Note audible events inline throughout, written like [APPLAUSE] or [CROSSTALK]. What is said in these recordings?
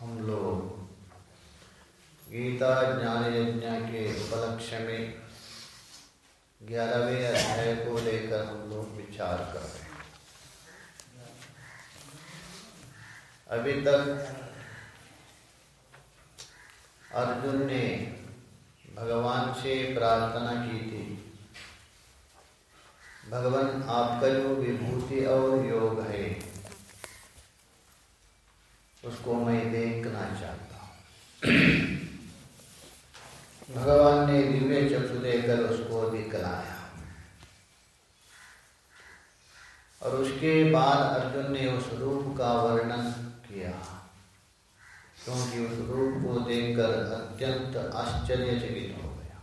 हम लोग गीता ज्ञान यज्ञ के उपलक्ष्य में ग्यारहवें अध्याय को लेकर हम लोग विचार कर रहे हैं। अभी तक अर्जुन ने भगवान से प्रार्थना की थी। भगवान आपका जो विभूति और योग है उसको मैं देखना चाहता हूँ। भगवान ने दिव्य चक्षु देकर उसको दिखलाया। और उसके बाद अर्जुन ने उस रूप का वर्णन किया। क्योंकि उस रूप को देखकर अत्यंत आश्चर्यचकित हो गया।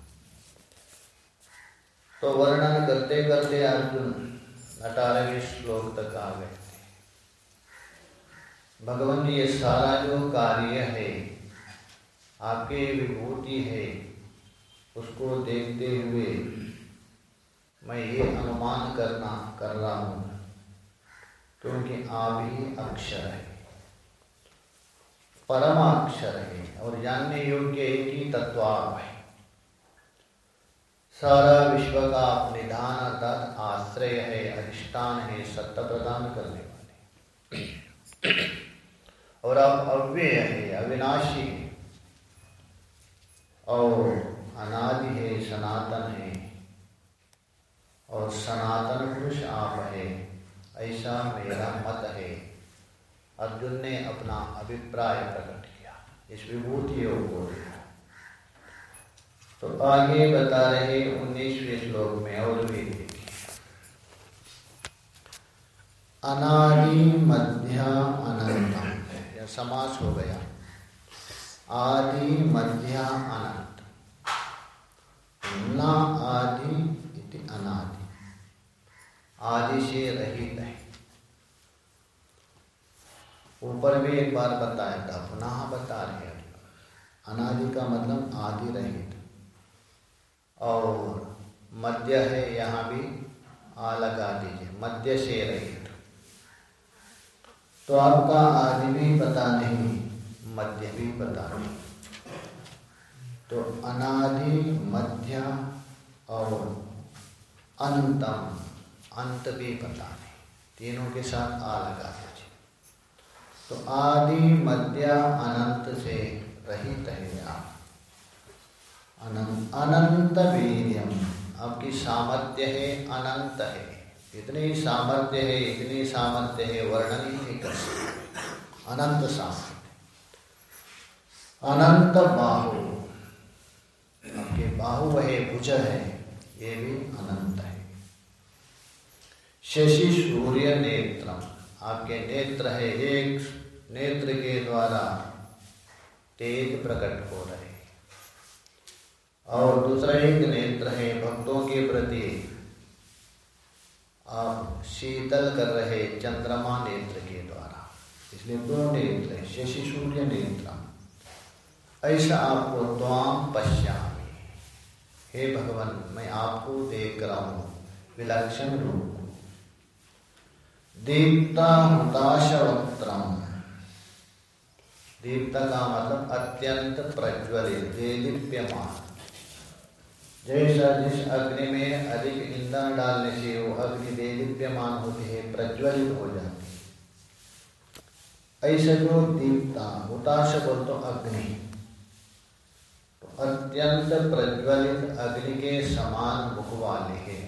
तो वर्णन करते करते अर्जुन अठारहवीं श्लोक तक आ गए। भगवान ये सारा जो कार्य है, आपके विभूति है, उसको देखते हुए मैं ये अनुमान करना, कर रहा हूँ क्योंकि आप ही अक्षर है। परम अक्षर है और जानने योग्य एक ही तत्व आप है। सारा विश्व का निधान अर्थात आश्रय है, अधिष्ठान है सत्ता प्रदान करने वाले। और आप अव्यय है, अविनाशी है। और अनादि है, सनातन है। और सनातन पुरुष आप है, ऐसा मेरा मत है। अर्जुन ने अपना अभिप्राय प्रकट किया। इस विभूति योग को तो आगे बता रहे उन्नीसवें श्लोक में और भी अनादि मध्या अनंतम। गया समास हो गया। आदि मध्य अनंत न आदि इति अनादि। आदि से रहित है। ऊपर भी एक बार बताया था पुनः बता रहे हैं। अनादि का मतलब आदि रहित। और मध्य है, यहाँ भी आ लगा दीजिए। मध्य से रहित। तो आपका आदि भी पता नहीं, मध्य भी पता नहीं। तो अनादि, मध्य और अनंतम, अंत भी पता नहीं। तीनों के साथ आ लगा दीजिए। तो आदि, मध्य, अनंत से रहित है आप अनंत अनंत वीर्यम। आपकी सामर्थ्य है, अनंत है। इतनी सामर्थ्य है, इतनी सामर्थ्य है, वर्णन ही नहीं कर सकते। अनंत सामर्थ्य। अनंत बाहु। आपके बाहु है भुज है, ये भी अनंत है। शशि सूर्य नेत्र। आपके नेत्र है एक, नेत्र के द्वारा तेज प्रकट हो रहे। और दूसरा एक नेत्र है, भक्तों के प्रति आप शीतल कर रहे चंद्रमा नेत्र के द्वारा। इसलिए दो नेत्र है, शशि सूर्य नेत्र। ऐसा आपको त्वाम पश्यामी। हे भगवान, मैं आपको देख रहा हूँ, विलक्षण रूप। दीप्ता हुताशवक्त्रम। देवता का मतलब अत्यंत प्रज्वलित देदीप्यमान जैसा जिस अग्नि में अधिक ईंधन डालने से वो अग्नि दीप्यमान होती है, प्रज्वलित हो जाती है। ऐसे जो दीप्ता उताश बोल तो अग्नि। तो अत्यंत प्रज्वलित अग्नि के समान मुख वाले है।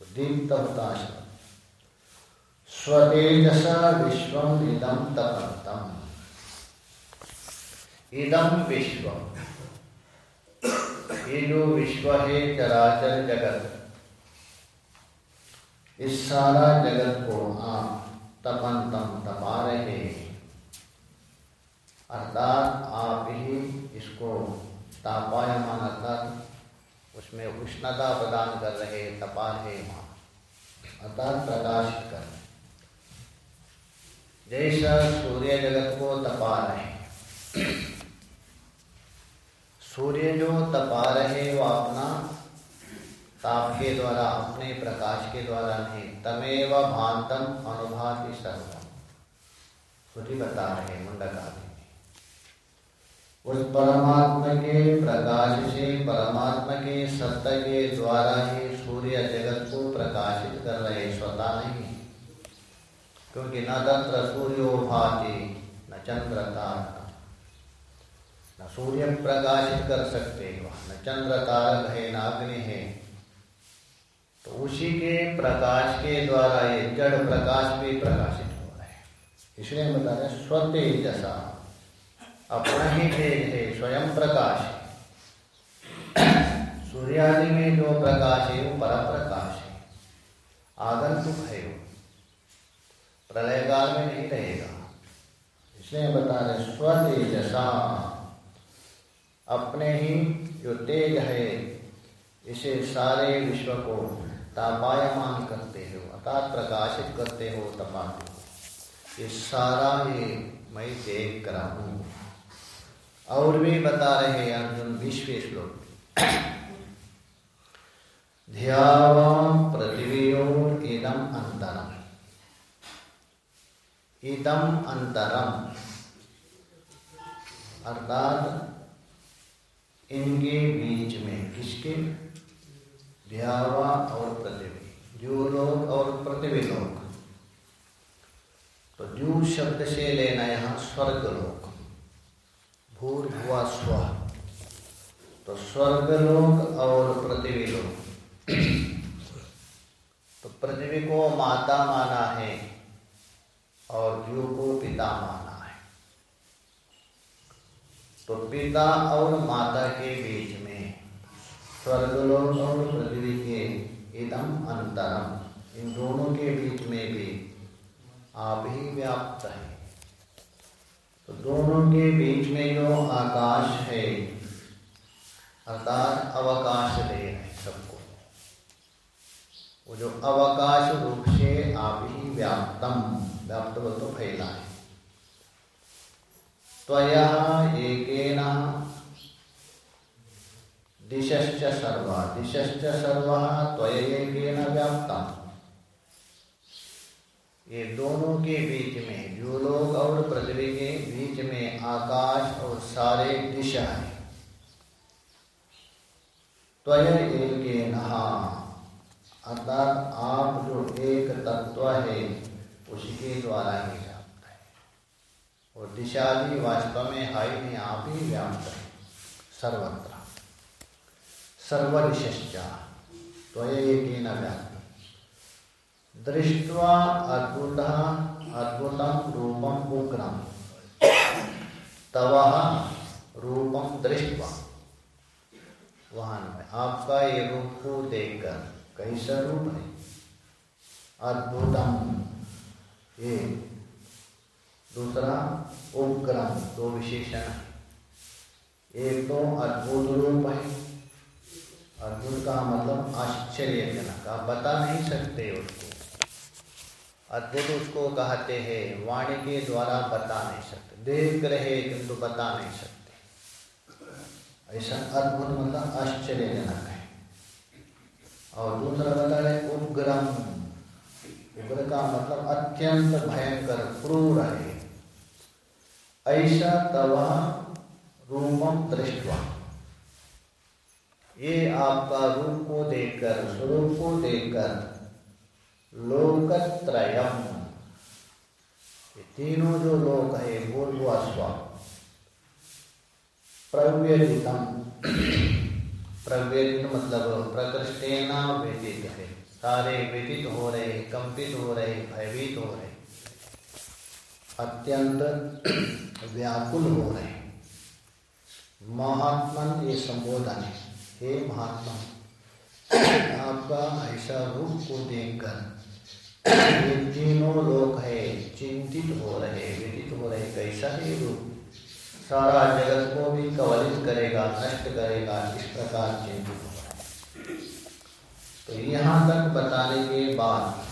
दीप्त हुताश स्वतेजसा विश्व इदम तपंतम इदम विश्व। ये जो विश्व है चराचर जगत। इस सारा जगत को आप तपन तम तपा रहे अर्थात आप ही इसको तापायमान अर्थात उसमें उष्णता प्रदान कर रहे तपा रहे अर्थात प्रकाशित कर। जैसा सूर्य जगत को तपा रहे सूर्य जो तपा रहे वो अपना ताप के द्वारा, अपने प्रकाश के द्वारा नहीं, तमेव भांतम अनुभाति सर्वम। खुद बता रहे मुंडक आदि उस परमात्मा के प्रकाश से, परमात्मा के सत्य के द्वारा ही सूर्य जगत को प्रकाशित कर रहे स्वतः नहीं। क्योंकि न तत्र सूर्यो भाति न चंद्र न सूर्य प्रकाशित कर सकते हो। न चंद्र तारक है न अग्नि है। तो उसी के प्रकाश के द्वारा ये जड़ प्रकाश भी प्रकाशित हो रहे हैं। इसलिए बता रहे स्वतेज जैसा अपना ही तेज है, स्वयं प्रकाश सूर्यादि में जो प्रकाश है, वो पर प्रकाश है। आगंतुक है वो। प्रलय काल में नहीं रहेगा। इसलिए बता रहे स्वतेजसा। अपने ही जो तेज है, इसे सारे विश्व को तापायमान करते हो, अर्थात प्रकाशित करते हो तपाते हो ये सारा ये मैं देख कर हूँ और भी बता रहे अर्जुन, विश्व श्लोक। ध्यावा पृथ्वीयोर इदम अंतरम इदम अंतरम अर्थात इनके बीच में किसके? ध्यावा और पृथ्वी जो लोग और पृथ्वी लोग तो जो शब्द से लेना यहाँ स्वर्ग लोक हुआ स्व। तो स्वर्ग लोक और पृथ्वी लोक तो पृथ्वी को माता माना है और जीव को पिता माना तो पिता और माता के बीच में। स्वर्गलोक और पृथ्वी के इदम अंतरम, इन दोनों के बीच में भी आप ही व्याप्त है। तो दोनों के बीच में जो आकाश है, अर्थात अवकाश दे रहे सबको। वो जो अवकाश रूप से आप ही व्याप्तम, व्याप्त तो फैला है। त्वया दिशश्च सर्व, दिशश्च ये दोनों के बीच में जो लोग और पृथ्वी के बीच में आकाश और सारे दिशा है। त्वय एक अर्थात आप जो एक तत्व है, उसके द्वारा ही है और दिशा भी वास्तव में हाई नहीं आप ही व्याप्त है सर्वत्र। सर्वदिशा तो एक व्याप्त। दृष्ट्वा अद्भुत अद्भुतम रूपम उग्रम तव रूपम दृष्टवा। वहाँ में आपका ये रूप को देखकर कैसा रूप है अद्भुतम। ये दूसरा उपक्रम दो विशेषण। एक तो अद्भुत रूप है। अद्भुत का मतलब आश्चर्यजनक आप बता नहीं सकते उसको। अद्भुत उसको कहते हैं, वाणी के द्वारा बता नहीं सकते। देख रहे किंतु बता नहीं सकते। ऐसा अद्भुत मतलब आश्चर्यजनक है। और दूसरा बता रहे उपग्रम उग्र का मतलब अत्यंत भयंकर, क्रूर है। ऐसा तव रूपम दृष्टवा। ये आपका रूप को देखकर, स्वरूप को देखकर लोकत्रयम। तीनों जो लोक है पूर्व स्व प्रव्यतितम। प्रव्यतित मतलब प्रकृष्टेना व्यतीत है। सारे व्यतीत हो रहे, कंपित हो रहे, भयभीत हो रहे। अत्यंत व्याकुल हो रहे हैं। महात्मन ये संबोधन है। हे महात्मा, आपका ऐसा रूप को देखकर ये तीनों लोग है, चिंतित हो रहे व्यतीत हो रहे, कैसा है रूप? सारा जगत को भी कवलित करेगा, नष्ट करेगा, इस प्रकार चिंतित हो रहा है। तो यहाँ तक बताने के बाद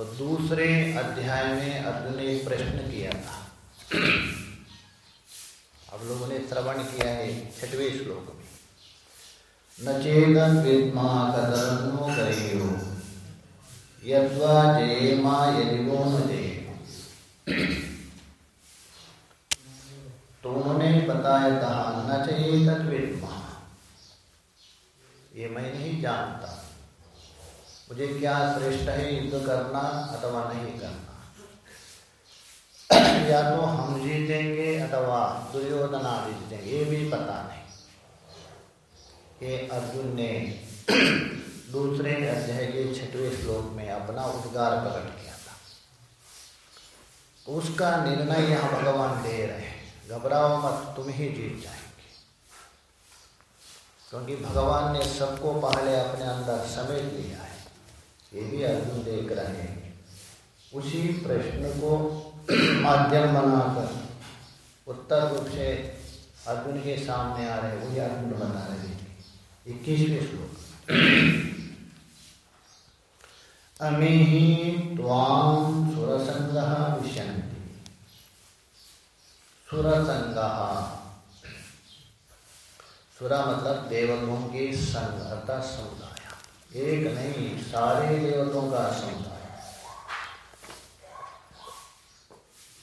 तो दूसरे अध्याय में अर्जुन ने एक प्रश्न किया था। अब लोगों ने श्रवण किया है छठवें श्लोक में। न चेतन विद्मा कदनो करेयो यद्वा जयमा यदि वो न जय तो उन्होंने बताया कहा न चाहिए तत्विद्मा ये मैं नहीं जानता। मुझे क्या श्रेष्ठ है युद्ध करना अथवा नहीं करना? या तो हम जीतेंगे अथवा दुर्योधना जीतेंगे, ये भी पता नहीं। ये अर्जुन ने [CLEARS THROAT] दूसरे अध्याय के छठवें श्लोक में अपना उद्गार प्रकट किया था। उसका निर्णय यहाँ भगवान दे रहे हैं। घबराओ मत, तुम ही जीत जाएँगे। क्योंकि भगवान ने सबको पहले अपने अंदर समेट लिया है। ये भी अर्जुन देख रहे हैं। उसी प्रश्न को माध्यम बनाकर उत्तर रूप से अर्जुन के सामने आ रहे वही अर्जुन बता रहे हैं। इक्कीसवें श्लोक। अमिहि त्वां सुरसङ्गः विशन्ति। सुरसङ्गः। सुरा मतलब देवतों के संग अर्थात समुदाय। एक नहीं, सारे देवतों का समुदाय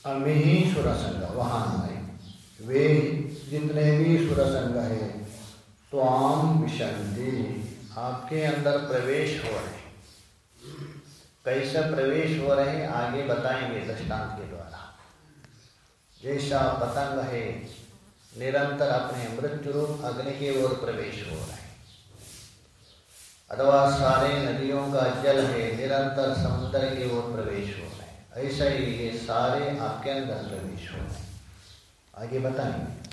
अमी सुर संग वहाँ नहीं। वे जितने भी सुरसंग है तो आम विशंति। आपके अंदर प्रवेश हो रहे कैसे प्रवेश हो रहे आगे बताएँगे दृष्टांत के द्वारा। जैसा पतंग है, निरंतर अपने मृत्यु रूप अग्नि के ओर प्रवेश हो रहे अथवा सारे नदियों का जल है, निरंतर समुद्र की ओर प्रवेश हो रहे ऐसा ही ये सारे आपके अंदर प्रवेश हो रहे आगे बताएँगे।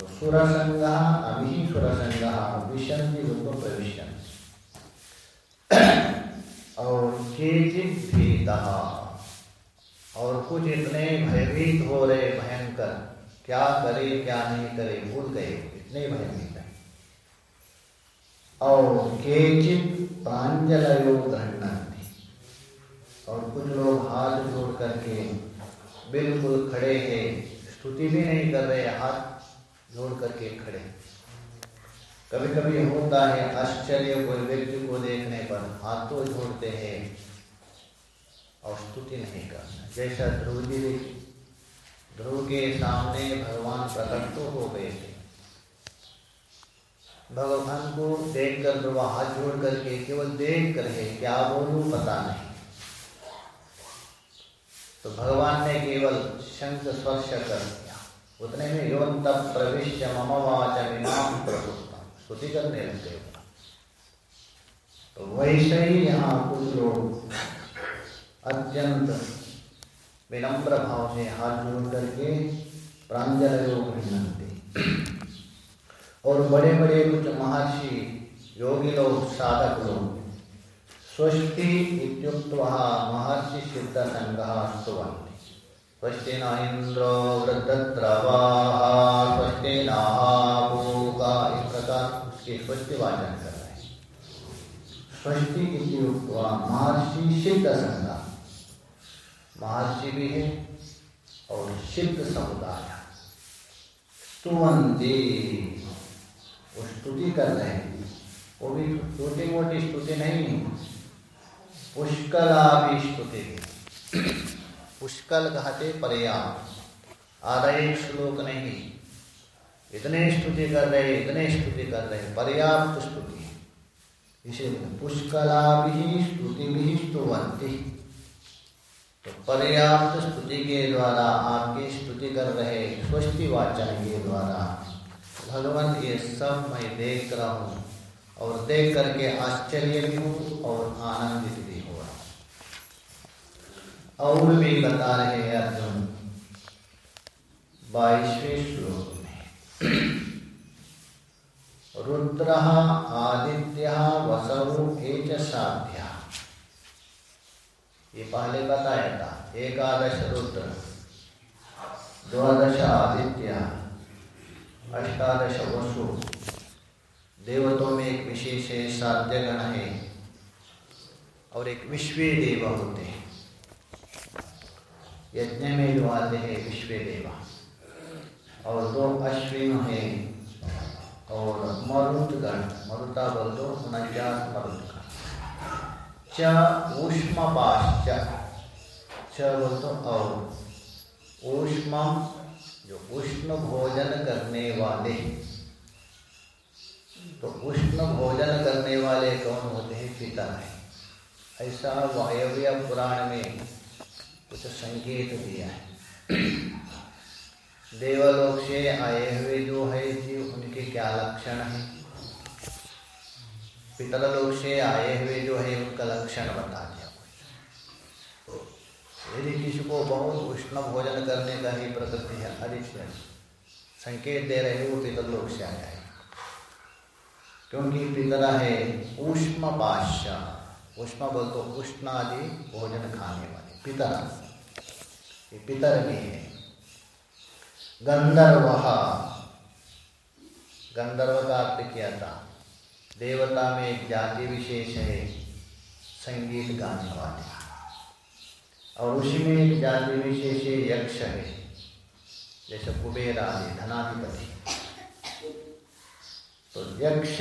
तो सुर संगा अभी सुर संगा विशंति रूप प्रवेश और और कुछ इतने भयभीत हो रहे, भयंकर। क्या करे, क्या नहीं करे, भूल गए, इतने भयभीत। और केचित प्रांजलयो गृहणाती और कुछ लोग हाथ जोड़ करके बिल्कुल खड़े हैं, स्तुति भी नहीं कर रहे, हाथ जोड़ करके खड़े कभी कभी होता है आश्चर्य कोई व्यक्ति को देखने पर हाथ जोड़ते हैं और स्तुति नहीं करना जैसा ध्रुव जी ध्रुव के सामने भगवान प्रकट तो हो गए थे। भगवान को देख कर ध्रुव हाथ जोड़ करके केवल देख करके क्या बोलू, पता नहीं। तो भगवान ने केवल शंख स्पर्श कर दिया। उतने में योन तब प्रवेश मम वाच विनाम प्रभुता स्तुति करने लगे तो वैसे ही यहाँ कुछ लोग अत्यंत विनम्र भाव से हाथ जोड़ करके प्रांजल योग और बड़े बड़े कुछ महर्षि, योगी लोग, साधक लोग। स्वस्ति महर्षि सिद्ध संघ स्तुवन्ति। स्वस्ति न इंद्र वृद्धद्रवाः, स्वस्ति नापूका इस प्रकार उसके स्वस्ति वाचन कर रहे हैं। स्वस्ति इत्युक्त्वा महर्षि सिद्ध संघ महर्षि भी है और सिद्ध समुदाय। स्तुवंती वो स्तुति कर रहे हैं वो भी छोटी मोटी स्तुति नहीं है। पुष्कला भी स्तुति पुष्कल कहते पर्याप्त। आधा एक श्लोक नहीं। इतने स्तुति कर रहे, इतने स्तुति कर रहे, पर्याप्त स्तुति इसे पुष्कला भी स्तुति भी स्तुवंती तो पर्याप्त स्तुति के द्वारा, आपकी स्तुति कर रहे स्वस्ति के द्वारा भगवान, ये सब मैं देख रहा हूँ। और देख करके आश्चर्य भी हूँ और आनंदित भी हो रहा और भी बता रहे हैं अर्जुन, बाईसवें श्लोक में। रुद्र आदित्य वसु एच साध्या। ये पहले बताया था, एकादश रुद्र, द्वादश आदित्य। अष्टादश वसु देवतों में एक विशेष है साध्य गण है और एक विश्व देव होते हैं। यज्ञ में जो आते हैं, विश्व देवा। और दो अश्विन है और मरुत गण। मरुता बोल दो उनचास मरुत गण च ऊष्मपाश्च। च बोल दो और ऊष्म जो उष्ण भोजन करने वाले तो उष्ण भोजन करने वाले कौन होते हैं? पिता है। ऐसा वायव्य पुराण में कुछ संकेत दिया है। देवलोक से आए हुए जो है जी उनके क्या लक्षण है? पितरलोक से आए हुए जो है, उनका लक्षण बता दिया यदि किसी को बहुत उष्ण भोजन करने का ही प्रकृति है अधिक संकेत दे रहे वो पितरलोक से आया है क्योंकि पितरा है उष्म पाश्या, उष्म बोल तो उष्ण आदि भोजन खाने वाले, पितरा। ये पितर भी है। गंधर्व गंधर्व का अर्थ किया था, देवता में एक जाति विशेष है, संगीत गाने वाले। और उसी में जाति विशेष यक्ष है। जैसे कुबेर आदि, धनाधिपति। तो यक्ष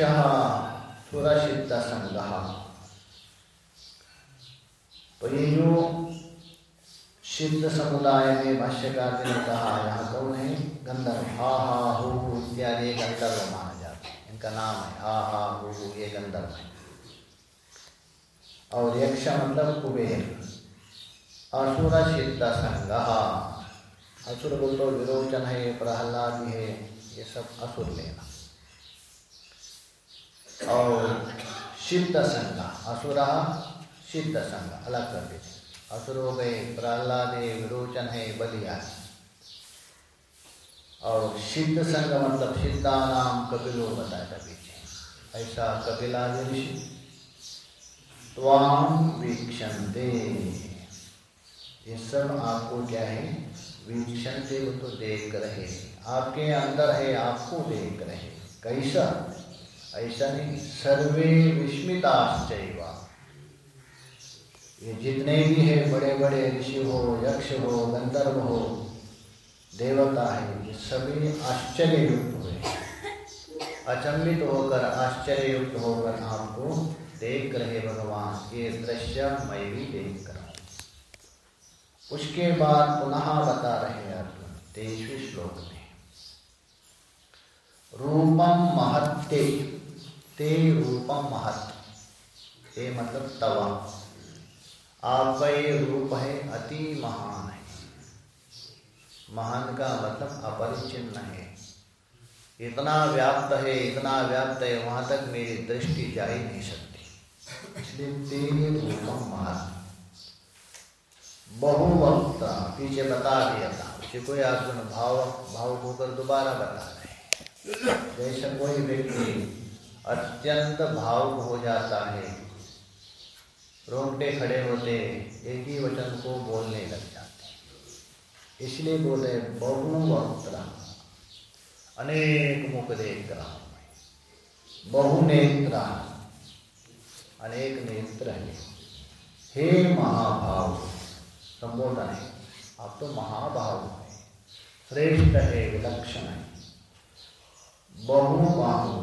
सुरसिद्ध संघ। तो ये जो सिद्ध समुदाय में भाष्यकार ने कहा, यहाँ कौन है? गंधर्व। हा हा, हो इत्यादि गंधर्व माना जाता है। इनका नाम है, हा हा, हो, ये गंधर्व है। और यक्ष मतलब कुबेर। असुर सिद्ध संघ असुर बोल तो विरोचन है प्रहलाद है ये सब असुर लेना और सिद्ध संघ असुरा सिद्ध संघ अलग कर देते असुर हो गए प्रहलाद है विरोचन है बलिया और सिद्ध संघ मतलब सिद्धा नाम कपिलो बताया था पीछे ऐसा कपिला ऋषि त्वाम वीक्षणते ये सब आपको क्या है? वीक्षण से वो तो देख रहे आपके अंदर है, आपको देख रहे कैसा? ऐसा नहीं। सर्वे विस्मिताश्चैव। ये जितने भी है बड़े बड़े ऋषि हो, यक्ष हो, गंधर्व हो, देवता है, ये सभी आश्चर्य युक्त हुए अचंबित होकर, आश्चर्य युक्त होकर आपको देख रहे भगवान। ये दृश्य मैं भी देख उसके बाद पुनः बता रहे अर्जुन तेईसवें श्लोक में। रूपम महत्ते, ते रूपम महत। ते मतलब तवा। आपका ये रूप है अति महान है। महान का मतलब अपरिचिन्न है। इतना व्याप्त है, इतना व्याप्त है, वहाँ तक मेरी दृष्टि जा ही नहीं सकती। इसलिए तेरे रूपम महत। बहुवक्ता पीछे बता दिया था। कि कोई अर्जुन भाव भाव होकर दोबारा बता रहे जैसे कोई व्यक्ति अत्यंत भावुक हो जाता है। रोंगटे खड़े होते, एक ही वचन को बोलने लग जाते इसलिए बोले बहुवक्त्र अनेक मुख हूँ बहुनेत्र। अनेक नेत्र हे महाभाव। संबोधन है आप तो महाभाव है। श्रेष्ठ है विलक्षण है। बहुबाहु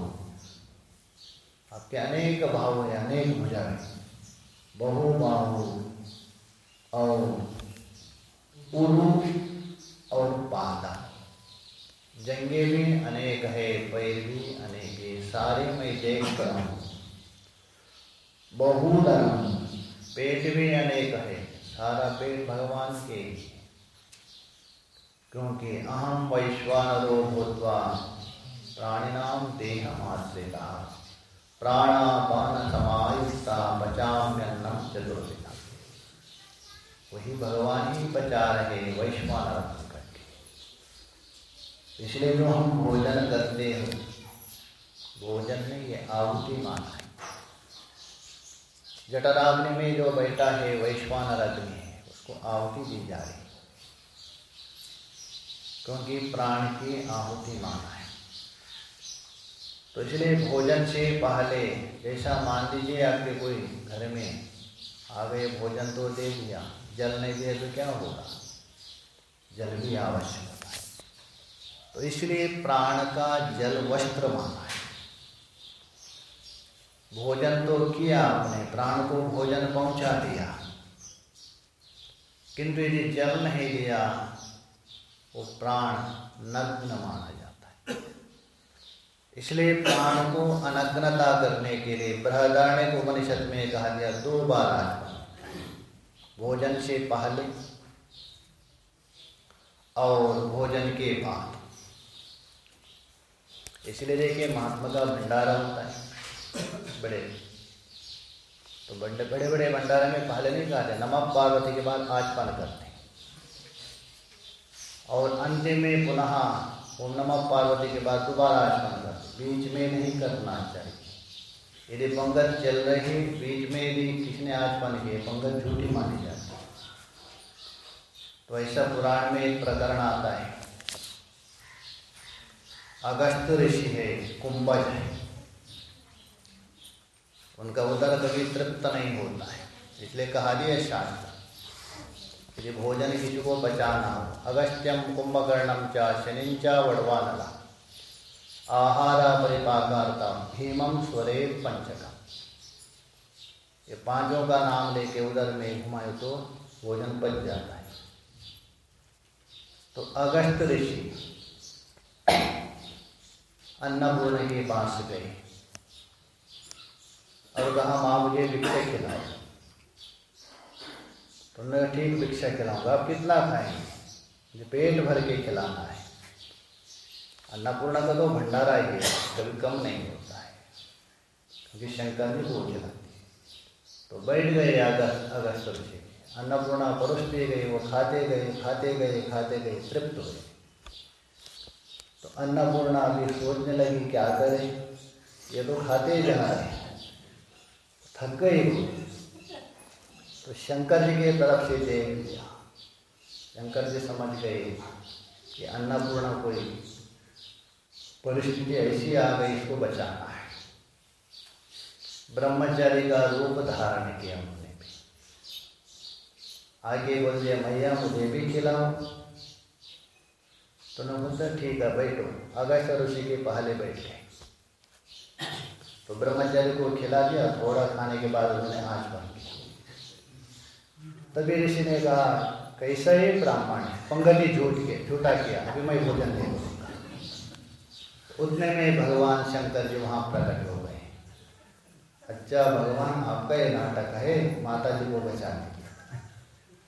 आपके अनेक भाव है, अनेक भुजा है। बहु बाहु और उरु और पादा। जंगे भी अनेक है पैर भी अनेक है, सारे में देख कर बहुधर्म पेट भी अनेक है सारा पेट भगवान के, क्योंकि अहम वैश्वानरो भूतवा प्राणिनाम देहमाश्रिता। प्राणापान समायुक्ता बचाम्यन्नम चतुर्विधा। वही भगवान ही बचा रहे वैश्वानर करके इसलिए जो हम भोजन करते हैं, भोजन में ये आहुति माना है। जटराग्नि में जो बैठा है वैश्वानर अग्नि है, उसको आहुति दी जा रही क्योंकि प्राण की आहुति माना है। तो इसलिए भोजन से पहले, जैसा मान लीजिए आपके कोई घर में आ गए भोजन तो दे दिया, जल नहीं दिया तो क्या होगा? जल भी आवश्यक होता है। तो इसलिए प्राण का जल वस्त्र माना है। भोजन तो किया आपने प्राण को भोजन पहुँचा दिया। किंतु यदि जल नहीं दिया, वो प्राण नग्न माना जाता है। इसलिए प्राण को अनग्नता करने के लिए बृहदारण्य को उपनिषद में कहा गया, दो बार आचमन भोजन से पहले और भोजन के बाद। इसलिए देखिए, महात्मा का भंडारा होता है। बड़े तो बड़े बड़े बड़े भंडारे में पहले नहीं कहा नमक पार्वती के बाद आचमन करते और अंतिम में पुनः ओम नमः पार्वती के बाद दोबारा आचमन करते बीच में नहीं करना चाहिए। यदि पंगत चल रही बीच में यदि किसने आचमन किए पंगत झूठी मानी जाती तो ऐसा पुराण में एक प्रकरण आता है। अगस्त ऋषि है, कुंभज है। उनका उदर कभी तृप्त नहीं होता है, इसलिए कहा दिया शांत। यदि भोजन किसी को बचाना हो अगस्त्यम कुंभकर्णम च चा शनिचा वडवानला। आहारा परिपाकारता भीमम स्वरे पंचकम। ये पाँचों का नाम लेके उदर में घुमाए तो भोजन बच जाता है। तो अगस्त ऋषि अन्न अन्नपूर्ण के पास गए। और कहा, माँ, मुझे भिक्षा खिलाओ। तो मैं ठीक, भिक्षा खिलाऊँगा। आप कितना खाएँगे? मुझे पेट भर के खिलाना है। अन्नपूर्णा का तो भंडारा ही है, कभी कम नहीं होता है, क्योंकि शंकर जी को खिलाती तो बैठ गए अगस्त अगस्त ऋषि अन्नपूर्णा परोसते गए, वो खाते गए खाते गए खाते गए, तृप्त हुए तो अन्नपूर्णा अभी सोचने लगी, क्या करें? ये तो खाते जा रहे थक गए तो शंकर जी के तरफ़ से देख लिया शंकर जी समझ गए कि अन्नपूर्णा कोई परिस्थिति ऐसी आ गई इसको बचाना है। ब्रह्मचारी का रूप धारण किया उन्होंने भी। आगे बोल दिया मैया, मुझे भी खिलाओ। तो न बोलता ठीक है, बैठो। अगस्त ऋषि के पहले बैठ। गए तो ब्रह्मचारी को खिला दिया, थोड़ा खाने के बाद उन्होंने आँच बन किया तभी ऋषि ने कहा, कैसा ही ब्राह्मण पंगति झूठ के, झूठा किया अभी मैं भोजन दे दूँगा उतने में भगवान शंकर जी वहाँ प्रकट हो गए। अच्छा भगवान, आपका ये नाटक है माता जी को बचाने के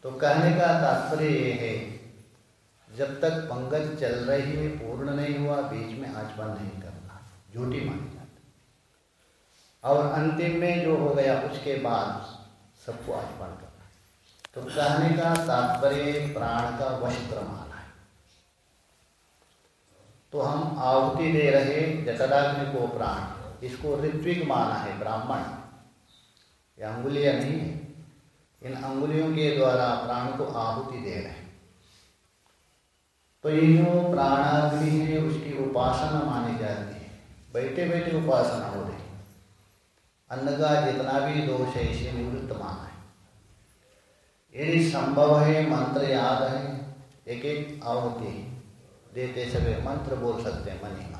तो कहने का तात्पर्य ये है, जब तक पंगत चल रही है, पूर्ण नहीं हुआ, बीच में आचमन नहीं करना। झूठी मानी। और अंतिम में जो हो गया, उसके बाद सबको अर्पण कर तो कहने का तात्पर्य, प्राण का वस्त्र माना है। तो हम आहुति दे रहे जटदाग्नि को प्राण। इसको ऋत्विक माना है, ब्राह्मण। ये अंगुलियाँ नहीं है। इन अंगुलियों के द्वारा प्राण को आहुति दे रहे हैं। तो ये जो प्राणाग्नि है, उसकी उपासना मानी जाती है। बैठे बैठे उपासना हो रही अन्न का जितना भी दोष है, इसे निवृत्त माना है। यदि संभव है, मंत्र याद है, एक एक आहुति देते समय मंत्र बोल सकते हैं, मन ही मन।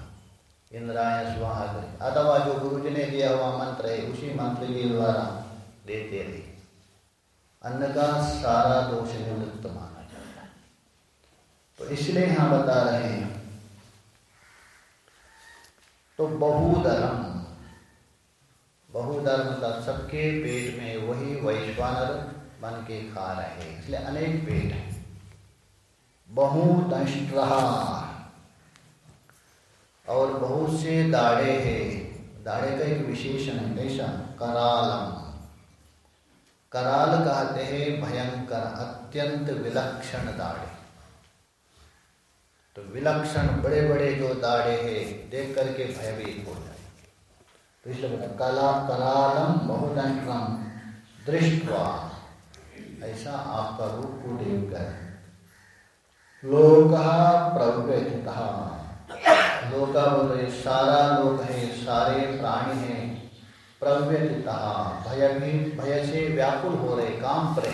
इंद्राय स्वाहा अथवा जो गुरु जी ने दिया हुआ मंत्र है, उसी मंत्र के द्वारा देते रहे अन्न का सारा दोष निवृत्त माना जाता है। तो इसलिए यहाँ बता रहे हैं तो बहुधर्म बहुधर्म मतलब सबके पेट में वही वैश्वानर बन के खा रहे इसलिए अनेक पेट है। बहुदंष्ट्र और बहुत से दाढ़े हैं। दाढ़े का एक विशेषण है कैसा करालम। कराल कहते हैं भयंकर, अत्यंत विलक्षण दाढ़े। तो विलक्षण बड़े बड़े जो दाढ़े हैं, देख करके भयभीत हो जाए कला करालम दृष्टवा ऐसा आपका रूप को देखकर लोक प्रव्यथिता लोका बोल सारा लोक है सारे प्राणी हैं। प्रव्यतिता भय भय से व्याकुल हो रहे, काम पर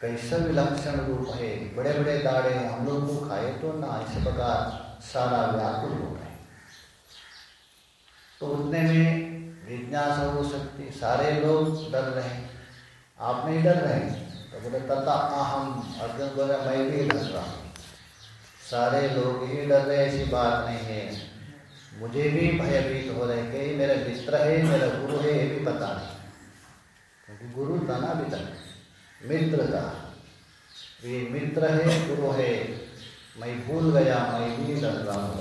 कैसा विलक्षण रूप है बड़े बड़े दाड़े हम लोग को खाए तो ना, इस प्रकार सारा व्याकुल हो रहे तो उतने में जिज्ञासा हो सकती सारे लोग डर रहे हैं। आप नहीं डर रहे तो बोले, तथा अहम। अर्जुन बोले, मैं भी डर रहा हूँ। सारे लोग ही डर रहे ऐसी बात नहीं है। मुझे भी भयभीत हो रहे कई मेरा मित्र है, मेरा गुरु है, ये भी पता नहीं। क्योंकि गुरु था ना अभी तक मित्र था ये मित्र है, गुरु है। मैं भूल गया, मैं भी डर रहा हूँ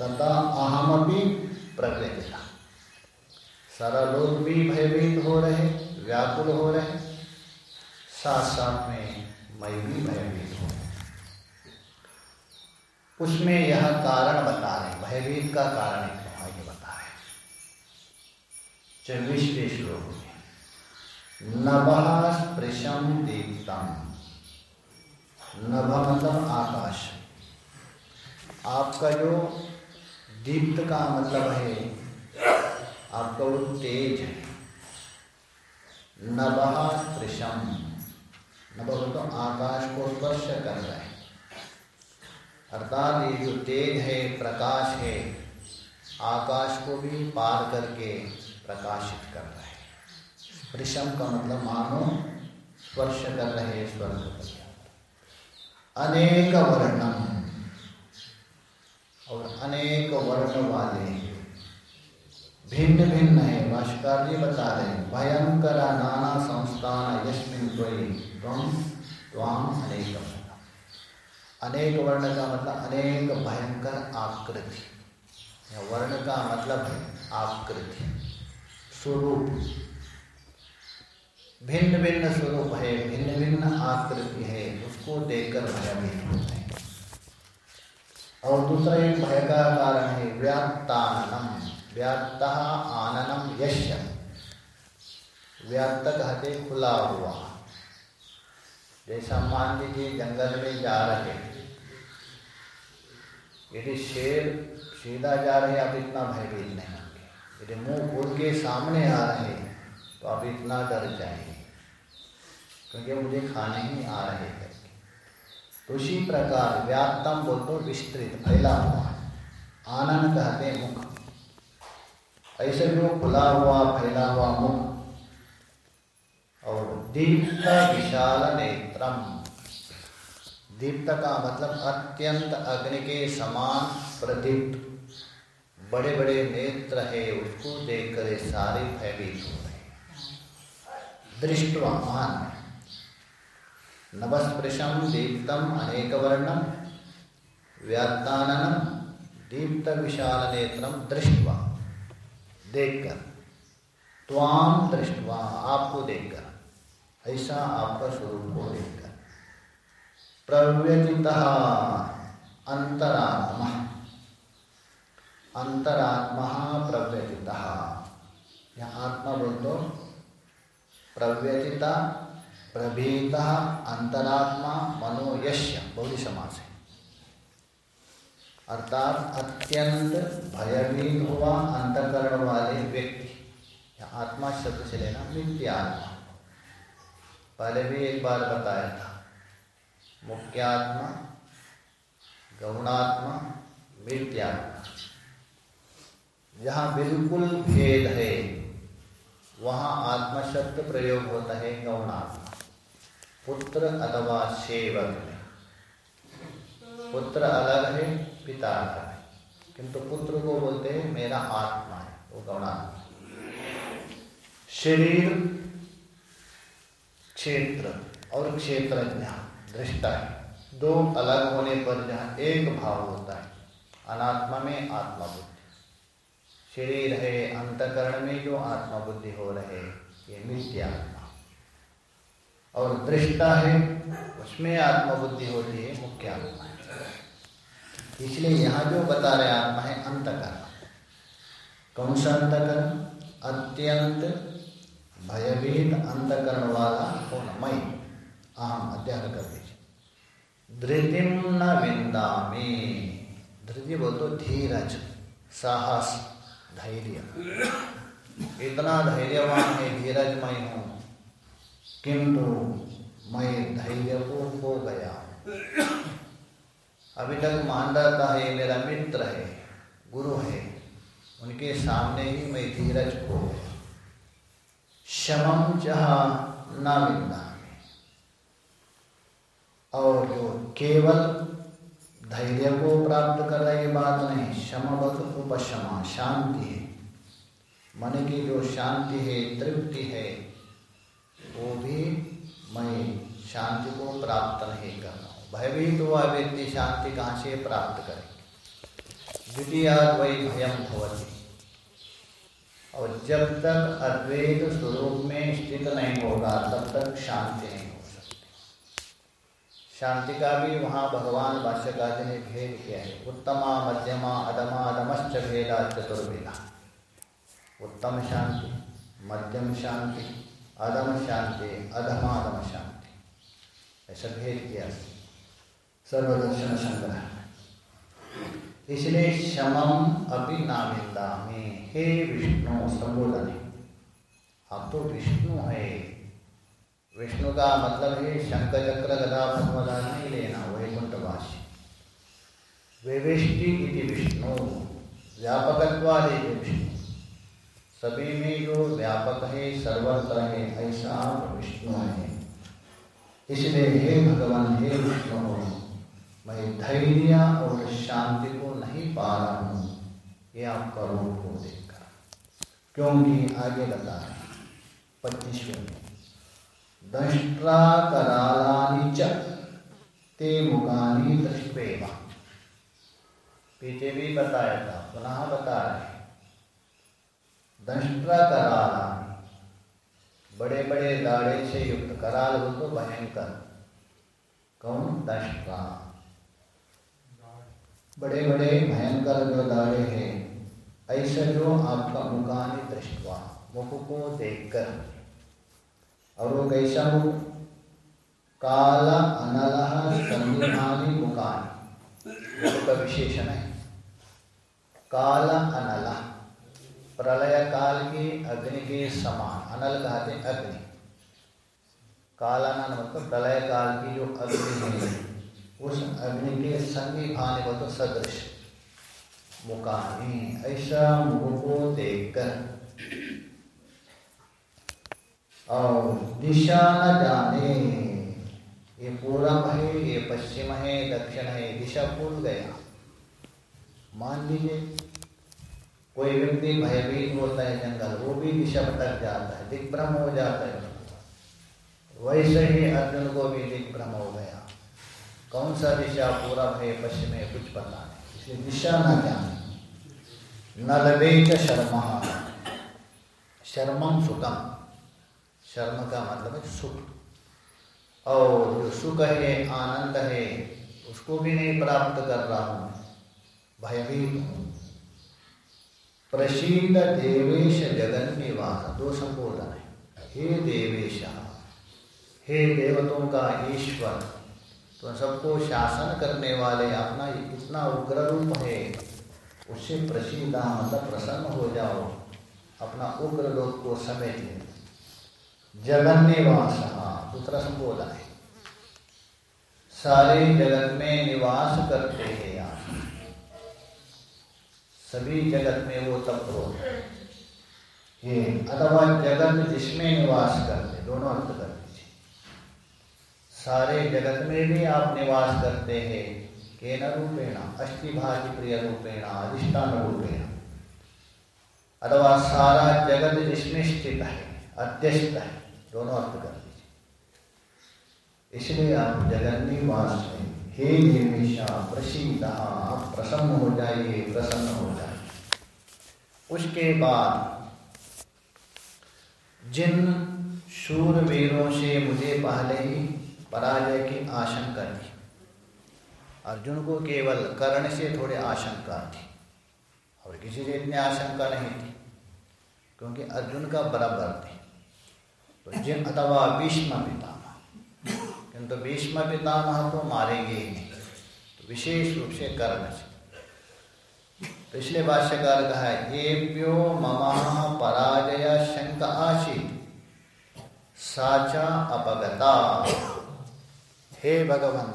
तथा अहम भी प्रकृति था सारा लोग भी भयभीत हो रहे व्याकुल हो रहे साथ साथ में मैं भी भयभीत हूँ उसमें यह कारण बता रहे भयभीत का कारण एक आगे बता रहे चौबीसवें श्लोक में दीप्तम नभ मतलब आकाश। आपका जो दीप्त का मतलब है वो तेज है। नभ स्पृशम नभ तो आकाश को स्पर्श कर रहे हैं। अर्थात ये जो तेज है, प्रकाश है, आकाश को भी पार करके प्रकाशित कर रहे हैं। ऋषम का मतलब मानो, स्पर्श कर रहे स्वर्ग अनेक वर्णम और अनेक वर्ण वाले भिन्न भिन्न है भाष्कर जी बता रहे भयंकर नाना संस्थान यस्मिन त्वाम अनेकम। अनेक वर्ण का मतलब अनेक भयंकर आकृति। वर्ण का मतलब है आकृति, स्वरूप। भिन्न भिन्न स्वरूप है भिन्न भिन्न आकृति है, उसको देखकर भयभीत होते हैं। और दूसरा एक भय का कारण है व्यात्तानम व्यात्ता आननम यश व्यात्त कहते खुला हुआ। जैसा मान लीजिए जंगल में जा रहे यदि शेर सीधा जा रहे आप इतना भयभीत नहीं होंगे। यदि मुँह खोल के सामने आ रहे तो आप इतना डर जाएँगे, क्योंकि मुझे खाने ही आ रहे तो उसी प्रकार व्याप्तम बोल तो विस्तृत फैला हुआ आनंद कहते मुख ऐसे जो खुला हुआ फैला हुआ मुख और दीप्त विशाल नेत्रम दीप्त का मतलब अत्यंत अग्नि के समान प्रदीप्त बड़े बड़े नेत्र है उसको देखकर सारे भयभीत हो रहे दृष्टवान नवस्पृशम दीप्तम अनेक वर्णम व्यात्ताननम दीप्त विशाल नेत्रम दृष्टवा। देखकर। त्वाम दृष्टवा आपको देखकर। ऐसा आपका स्वरूप को देखकर। प्रव्यतिता अंतरात्मा। अंतरात्मा प्रव्यतिता। यहाँ आत्मा बोल दो प्रव्यतिता प्रभीत अंतरात्मा मनोयश्य बहुरी समास है। अर्थात अत्यंत भयभीत हुआ अंतकरण वाले व्यक्ति। या आत्मा शब्द से लेना नित्य आत्मा। पहले भी एक बार बताया था, मुख्यात्मा, गौणात्मा मित्यात्मा जहाँ बिल्कुल भेद है, वहाँ आत्मा शब्द प्रयोग होता है गौणात्मा। पुत्र अथवा सेवक में पुत्र अलग है, पिता अलग है। किंतु पुत्र को बोलते हैं, मेरा आत्मा है, वो गौणात्मा शरीर, क्षेत्र और क्षेत्र दृष्टा है। दो अलग होने पर जहाँ एक भाव होता है, अनात्मा में आत्मा बुद्धि। शरीर है, अंतकरण में जो आत्मा बुद्धि हो रहे, ये मिथ्या आत्मा और दृष्टा है, उसमें आत्मबुद्धि होती है, मुख्य आत्मा है। इसलिए यहाँ जो बता रहे आत्मा है अंतकरण। कौन सा अंतकरण? अत्यंत भयभीत अंतकरण वाला होना मई अहम अध्ययन कर दीजिए। धृतिम न विंदा में धृति बोल तो धीरज, साहस, धैर्य। इतना धैर्यवान है, धीरजमय हूँ। किंतु मैं धैर्य को खो गया अभी तक मान रहा है, मेरा मित्र है, गुरु है, उनके सामने ही मैं धीरज खो गया शमम चाह न मिलना और जो केवल धैर्य को प्राप्त कर रहे बात नहीं शमवत उपशमा, शांति है। मन की जो शांति है, तृप्ति है वो भी मैं शांति को प्राप्त नहीं कर रहा हूँ। भयभीत तो हुआ व्यक्ति शांति कहाँ से प्राप्त करेंगे द्वितीय वही भयम भवती। और जब तक अद्वैत स्वरूप में स्थित नहीं होगा, तब तक शांति नहीं हो सकती। शांति का भी वहाँ भगवान भाष्यकार ने भेद किया है। उत्तमा, मध्यमा अदमा अदमश्च भेदा चतुर्भेदा उत्तम शांति, मध्यम शांति। अदम शांति अधमा अदम शांति ऐसा भेद किया। सर्वदर्शन संग्रह इसलिए शमम अभी नामिंदा में हे विष्णु, संबोधन। है आप तो विष्णु है। विष्णु का मतलब है शंख चक्र गदा पद्मदा नहीं लेना, वैकुंठवासी। विविष्टि इति विष्णु। व्यापकत्वादि विष्णु। सभी में जो व्यापक है, सर्वत्र है, ऐसा विष्णु है। इसलिए हे भगवान, हे विष्णु, मैं धैर्य और शांति को नहीं पा रहा हूँ। ये आपका रूप को देखकर। क्योंकि आगे बता रहे पच्चीसवें दंष्ट्राकरालानि च, ते पीछे भी बताया था, पुनः बता रहे दंष्ट्राकरालानि बड़े बड़े दाढ़े से युक्त कराल हो तो भयंकर। कौन? दंष्ट्रा। बड़े बड़े भयंकर जो दाढ़े हैं, ऐसे जो आपका मुखानी दृष्टवा मुख को देखकर। और वो कैसा मुख काल, अनल संविधानी मुखानी का विशेषण है। काल, अनल। प्रलय काल के अग्नि के समान, अनल कहते अग्नि। काल अनल मतलब प्रलय काल की जो अग्नि है, उस अग्नि के संविधान को तो सदृश। मुकानी, ऐसा मुख को देखकर और दिशा न जाने, ये पूरब है, ये पश्चिम है, दक्षिण है, दिशा भूल गया। मान लीजिए कोई व्यक्ति भयभीत होता है जंगल, वो भी दिशा भटक जाता है, दिग्भ्रम हो जाता है वैसे ही अर्जुन को भी दिग्भ्रम हो गया। कौन सा दिशा पूरब है, पश्चिम है कुछ पता नहीं। इसलिए दिशा न जाने। न लगे शर्मा शर्मम सुखम शर्म का मतलब है सुख। और जो सुख है, आनंद है, उसको भी नहीं प्राप्त कर रहा हूँ भयभीत हूँ। प्रसिद्ध देवेश जगन निवास दो संबोधन है। हे देवेश, हे देवतों का ईश्वर तो सबको शासन करने वाले अपना इतना उग्र रूप है, उससे प्रसिद्ध मतलब प्रसन्न हो जाओ, अपना उग्र लोक को समेट ले। जगन निवास दूसरा संबोधन है। सारे जगत में निवास करते हैं सभी जगत में वो तत्व ये अथवा जगत जिसमें निवास करते दोनों अर्थ कर दीजिए। सारे जगत में भी आप निवास करते हैं, केन रूपेण अष्टिभाति प्रिय रूपेण, अधिष्ठान रूपेण। अथवा सारा जगत जिसमें स्थित है, अध्यस्त है, दोनों अर्थ कर दीजिए। इसलिए आप जगन्नी वास में हे निर्मिशा प्रसीद आप प्रसन्न हो जाइए, प्रसन्न हो जाइए। उसके बाद, जिन शूरवीरों से मुझे पहले ही पराजय की आशंका थी, अर्जुन को केवल कर्ण से थोड़े आशंका थी, और किसी से इतनी आशंका नहीं थी, क्योंकि अर्जुन का बराबर थे। तो जिन अथवा भीष्म पितामह, किंतु भीष्म पितामह तो मारेंगे ही नहीं। विशेष रूप से कर्ण से। पिछले भाष्यकार कहा है एभ्यो ममा पराजय शंक आशित साचा अपगता। हे भगवान,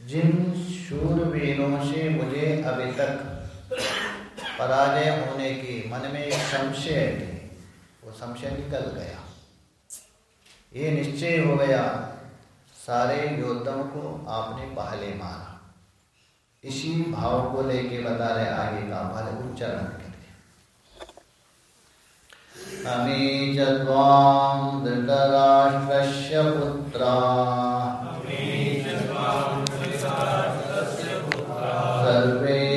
जिन शूरवीरों से मुझे अभी तक पराजय होने की मन में एक संशय थी वो संशय निकल गया। ये निश्चय हो गया सारे योद्धाओं को आपने पहले मारा। इसी भाव को लेके बता रहे आगे का फल उच्चारण अमी चाम धृतराष्ट्रस्य पुत्रा। सर्वे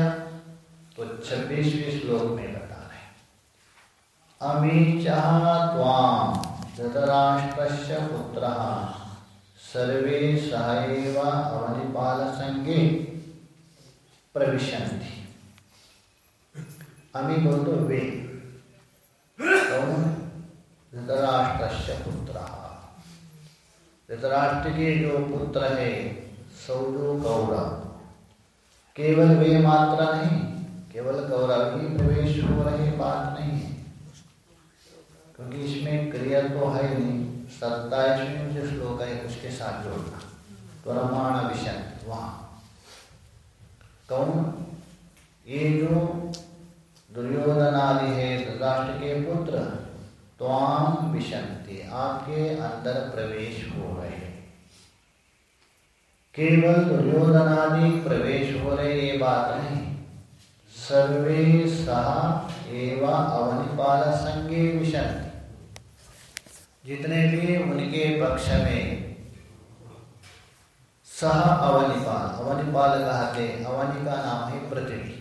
आया तो छब्बीसवीं श्लोक में बता रहे अमी चाह पुत्र। सर्वे सहैव अवधिपाल संगे थी अमी बोल तो वे धृतराष्ट्र पुत्र। धृतराष्ट्र के जो पुत्र है सौरव कौरव केवल वे मात्रा नहीं, केवल कौरव ही प्रवेश हो रहे बात नहीं। क्योंकि इसमें क्रिया तो है नहीं सत्ताईस में जो श्लोक है, उसके साथ जोड़ना। तो रमाण विषय, वहाँ। कौन? ये जो दुर्योधन आदि है, धृतराष्ट्र के पुत्र त्वाम विशंति आपके अंदर प्रवेश हो रहे। केवल दुर्योधन आदि प्रवेश हो रहे ये बात नहीं। सर्वे सह एवं अवनिपाल संगे विशंति जितने भी उनके पक्ष में सह अवनिपाल अवनिपाल कहते अवनि का नाम है पृथ्वी।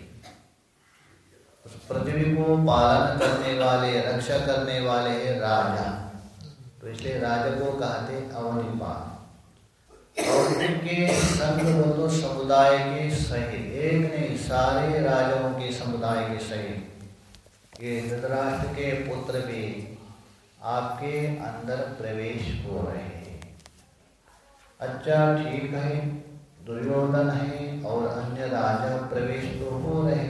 उस पृथ्वी को पालन करने वाले, रक्षा करने वाले है राजा। तो इसलिए राजा को कहते अवनिपाल। उनके संघ तो समुदाय के सहित, एक नहीं, सारे राजाओं के समुदाय के सहित। ये धृतराष्ट्र के पुत्र भी आपके अंदर प्रवेश हो रहे हैं। अच्छा ठीक है, दुर्योधन है और अन्य राजा प्रवेश तो हो रहे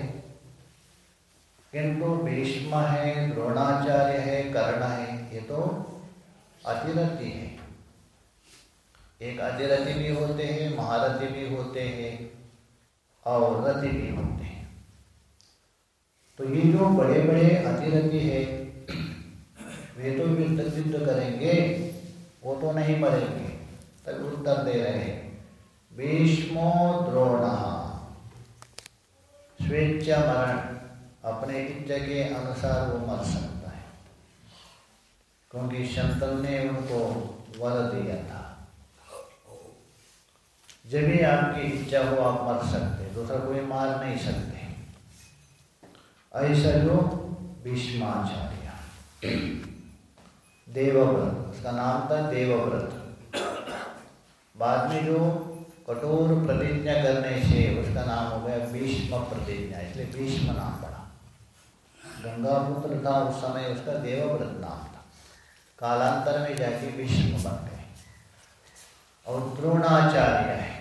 किंतु भीष्म है, द्रोणाचार्य है, कर्ण है, ये तो अतिरथी है। एक अतिरथी भी होते हैं, महारथी भी होते हैं और रथी भी होते हैं। तो ये जो बड़े बड़े अतिरथी है, वे तो युद्ध सिद्ध करेंगे, वो तो नहीं मरेंगे, तब उत्तर दे रहे हैं। भीष्मो द्रोण, स्वेच्छा मरण, अपने इच्छा के अनुसार वो मर सकता है। क्योंकि शंतन ने उनको वर दिया था। जब भी आपकी इच्छा हो आप मर सकते, दूसरा कोई मार नहीं सकते। ऐसा जो भीष्माचार्य। देवव्रत, उसका नाम था देवव्रत। बाद में जो कठोर प्रतिज्ञा करने से उसका नाम हो गया भीष्म प्रतिज्ञा, इसलिए भीष्म नाम पड़ा। गंगा पुत्र था उस समय उसका देवव्रत नाम था। कालांतर में जाके भीष्म बन गए। और द्रोणाचार्य है।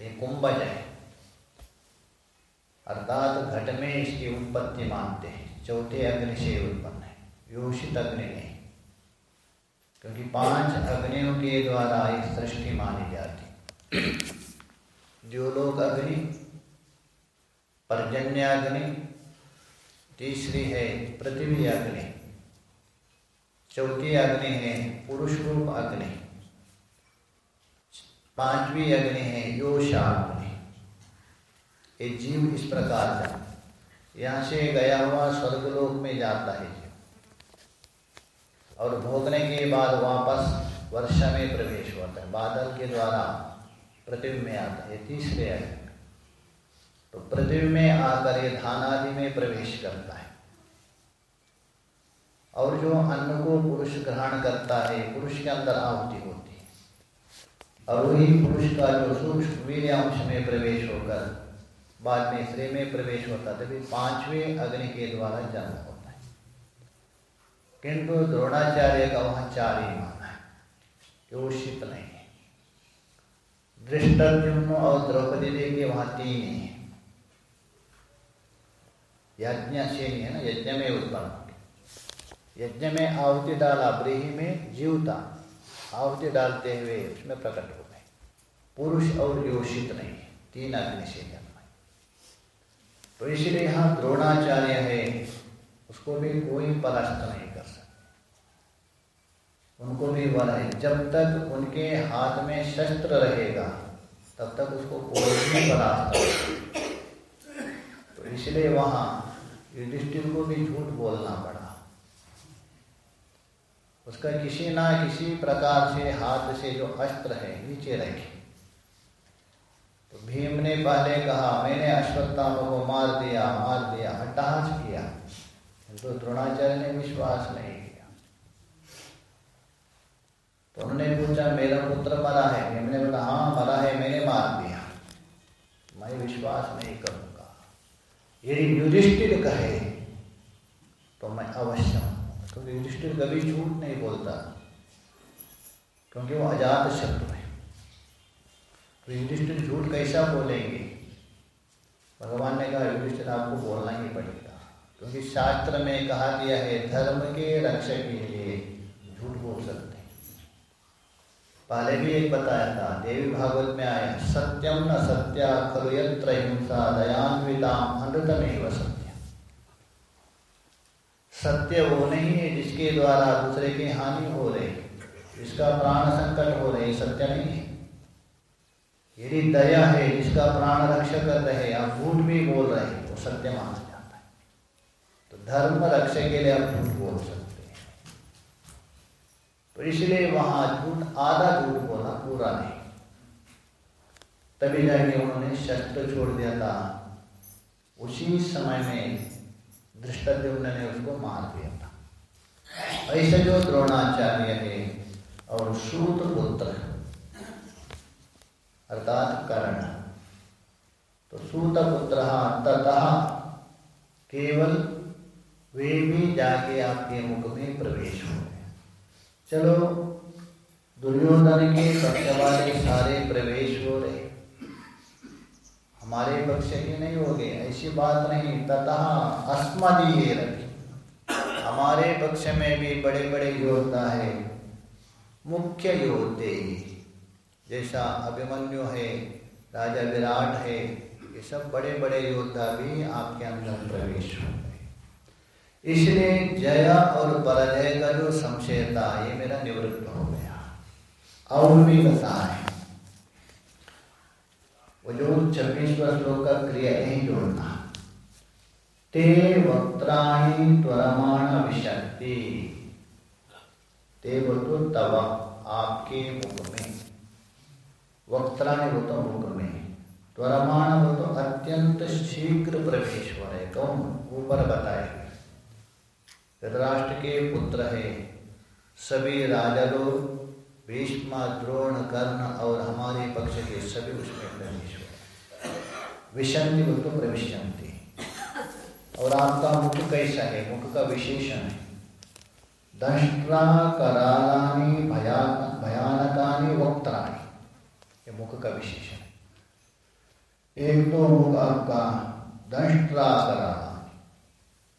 ये कुंभज है। अर्थात घट में इसकी उत्पत्ति मानते हैं। चौथे अग्नि से उत्पन्न है। योषित अग्नि नहीं क्योंकि पाँच अग्नियों के द्वारा एक सृष्टि मानी जाती लोग अग्नि, पर्जन्य अग्नि, तीसरी है पृथ्वी अग्नि। चौथी अग्नि है पुरुष रूप अग्नि। पांचवी अग्नि है योषा अग्नि ये जीव इस प्रकार का यहाँ से गया हुआ स्वर्गलोक में जाता है और भोगने के बाद वापस वर्षा में प्रवेश होता है। बादल के द्वारा पृथ्वी में आता है तीसरे अग्नि। तो पृथ्वी में आकर ये धान आदि में प्रवेश करता है। और जो अन्न को पुरुष ग्रहण करता है, पुरुष के अंदर आहुति होती है। और वही पुरुष का जो सूक्ष्म वीर अंश में प्रवेश होकर बाद में स्त्री में प्रवेश होता है तभी पाँचवें अग्नि के द्वारा जन्म होता है। किंतु द्रोणाचार्य का वहाँ चार ही माना है योषित नहीं है। दृष्टद्युम्न और द्रौपदी देवी के वहाँ तीन ही है। यज्ञ से है ना, यज्ञ में उत्पन्न यज्ञ में आहुति डाला ब्रीही में जीवता। आहुति डालते हुए उसमें प्रकट हो गए। पुरुष और योषित नहीं, तीन अग्नि से है। तो इसलिए यहाँ द्रोणाचार्य है, उसको भी कोई परास्त नहीं कर सकता। उनको भी वन है। जब तक उनके हाथ में शस्त्र रहेगा, तब तक उसको कोई भी परास्त तो इसलिए वहाँ युधिष्ठिर को भी झूठ बोलना पड़ा। उसका किसी ना किसी प्रकार से हाथ से जो अस्त्र है नीचे रखे तो भीम ने पहले कहा, मैंने अश्वत्थामा को मार दिया मार दिया, हटाच किया। तो द्रोणाचार्य ने विश्वास नहीं किया। तो उन्होंने पूछा, मेरा पुत्र मरा है? मैंने बोला हाँ मरा है, मैंने मार दिया। मैं विश्वास नहीं करूँगा। यदि युधिष्ठिर कहे तो मैं अवश्य क्योंकि युधिष्ठिर कभी झूठ नहीं बोलता, क्योंकि वो अजात शत्रु है। तो युधिष्ठिर झूठ कैसा बोलेंगे? भगवान ने कहा, युधिष्ठिर, आपको बोलना ही पड़ेगा। क्योंकि शास्त्र में कहा गया है, धर्म के रक्षक के लिए झूठ बोल सकते पहले भी एक बताया था, देवी भागवत में आया सत्यम न सत्या खलु यत्र हिंसा दयान्विताम अमृतमेव सत्य। सत्य वो नहीं है जिसके द्वारा दूसरे की हानि हो रही। जिसका प्राण संकट हो रहे, सत्य नहीं है। यदि दया है, जिसका प्राण रक्षा कर रहे, आप झूठ भी बोल रहे वो सत्य माना जाता है। तो धर्म रक्षा के लिए आप झूठ बोल सकते हैं। तो इसलिए वहाँ झूठ, आधा झूठ बोला, पूरा नहीं। तभी जाके उन्होंने शस्त्र छोड़ दिया था। उसी समय में दृष्टद्युम्न ने उसको मार दिया था। ऐसे जो द्रोणाचार्य है और सूत पुत्र अर्थात कर्ण तो सूत पुत्र ततः केवल वे भी जाके आपके मुख में प्रवेश हो गए। चलो, दुर्योधन के पक्ष वाले सारे प्रवेश हो रहे। हमारे पक्ष के नहीं हो गए, ऐसी बात नहीं। ततः अस्मदीय हमारे पक्ष में भी बड़े बड़े योद्धा है, मुख्य योद्धे। जैसा अभिमन्यु है, राजा विराट है, ये सब बड़े बड़े योद्धा भी आपके अंदर प्रवेश हो। गए इसलिए जय और पराजय का जो संशयता, ये मेरा निवृत्त हो गया। और भी बताए वो जो छब्बीसवा श्लोक का क्रिया यही जोड़ना ते वक्त्राणी त्वरमाण विशक्ति ते बोलो तब आपके मुख में। वक्त्राणी वो तो मुख में। त्वरमाण वो तो अत्यंत शीघ्र प्रवेश हो रहे कौन? ऊपर बताए धृतराष्ट्र के पुत्र है। सभी राजा लोग भीष्म, द्रोण, कर्ण और हमारे पक्ष के सभी उसमें विशंति वो तो प्रविशंति और आपका मुख कैसा है? मुख का विशेषण है। दंष्ट्रा करालानी भयान भयानकानी वक्त्राणी। ये मुख का विशेषण है। एक तो मुख आपका दंष्ट्रा करालानी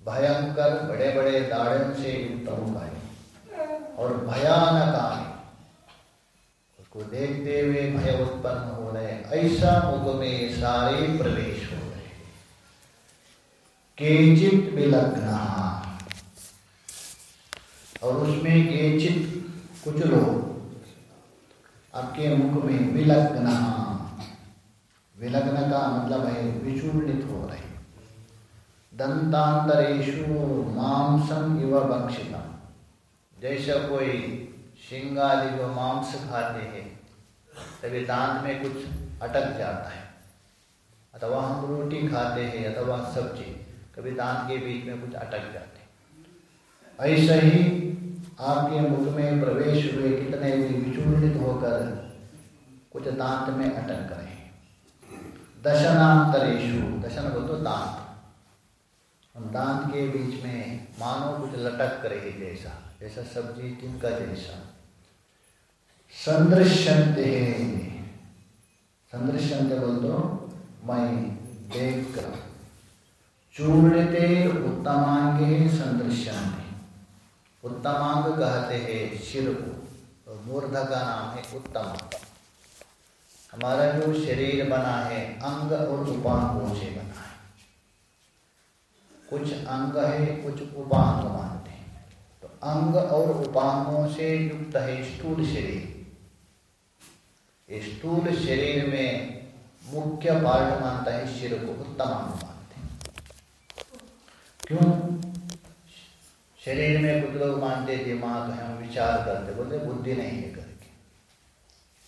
भयंकर बड़े बड़े दाड़ों से युक्त मुख है और भयानकानी उसको देखते हुए भय उत्पन्न हो रहे ऐसा मुख में सारे प्रवेश हो रहे केचित विलग्न और उसमें केचित कुछ लोग आपके मुख में विलग्न विलग्न का मतलब है विचूर्णित हो रहे। दंतांतरेशु मांसम इव भक्षिता जैसा कोई शिंगादि जो मांस खाते हैं, तभी दांत में कुछ अटक जाता है। अथवा हम रोटी खाते हैं, अथवा सब्ज़ी, कभी दांत के बीच में कुछ अटक जाते हैं। ऐसा ही आपके मुख में प्रवेश हुए, कितने भी विचूर्णित होकर कुछ दांत में अटक गए दशनांतरेशु दशन को तो दांत। हम दांत के बीच में मानो कुछ लटक रहे जैसा जैसा सब्ज़ी तिनका जैसा। संदृश्यंते बोल दो मैं देख। कर चूर्णते उत्तमांगे संदृश्यंते उत्तमांग कहते हैं शिर। को और मूर्ध का नाम है उत्तमांग हमारा जो शरीर बना है, अंग और उपांगों से बना है। कुछ अंग है, कुछ उपांग मानते हैं। तो अंग और उपांगों से युक्त है स्थूल शरीर। स्थूल शरीर में मुख्य पार्ट मानता है शिर को उत्तम अंग मानते हैं। क्यों? शरीर में कुछ लोग मानते दिमाग है हम विचार करते, बोलते बुद्धि नहीं है करके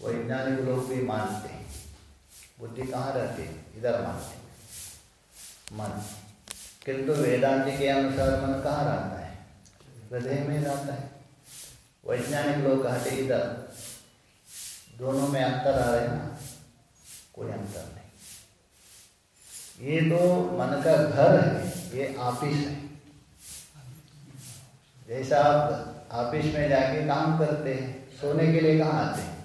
वैज्ञानिक लोग भी मानते हैं। बुद्धि कहाँ रहती है? इधर मानते मन। किंतु वेदांत के अनुसार मन कहाँ रहता है? हृदय में रहता है। वैज्ञानिक लोग कहते इधर। दोनों में अंतर आ रहे ना? कोई अंतर नहीं। ये तो मन का घर है, ये ऑफ़िस है। जैसा आप ऑफ़िस में जाके काम करते हैं, सोने के लिए कहाँ आते हैं?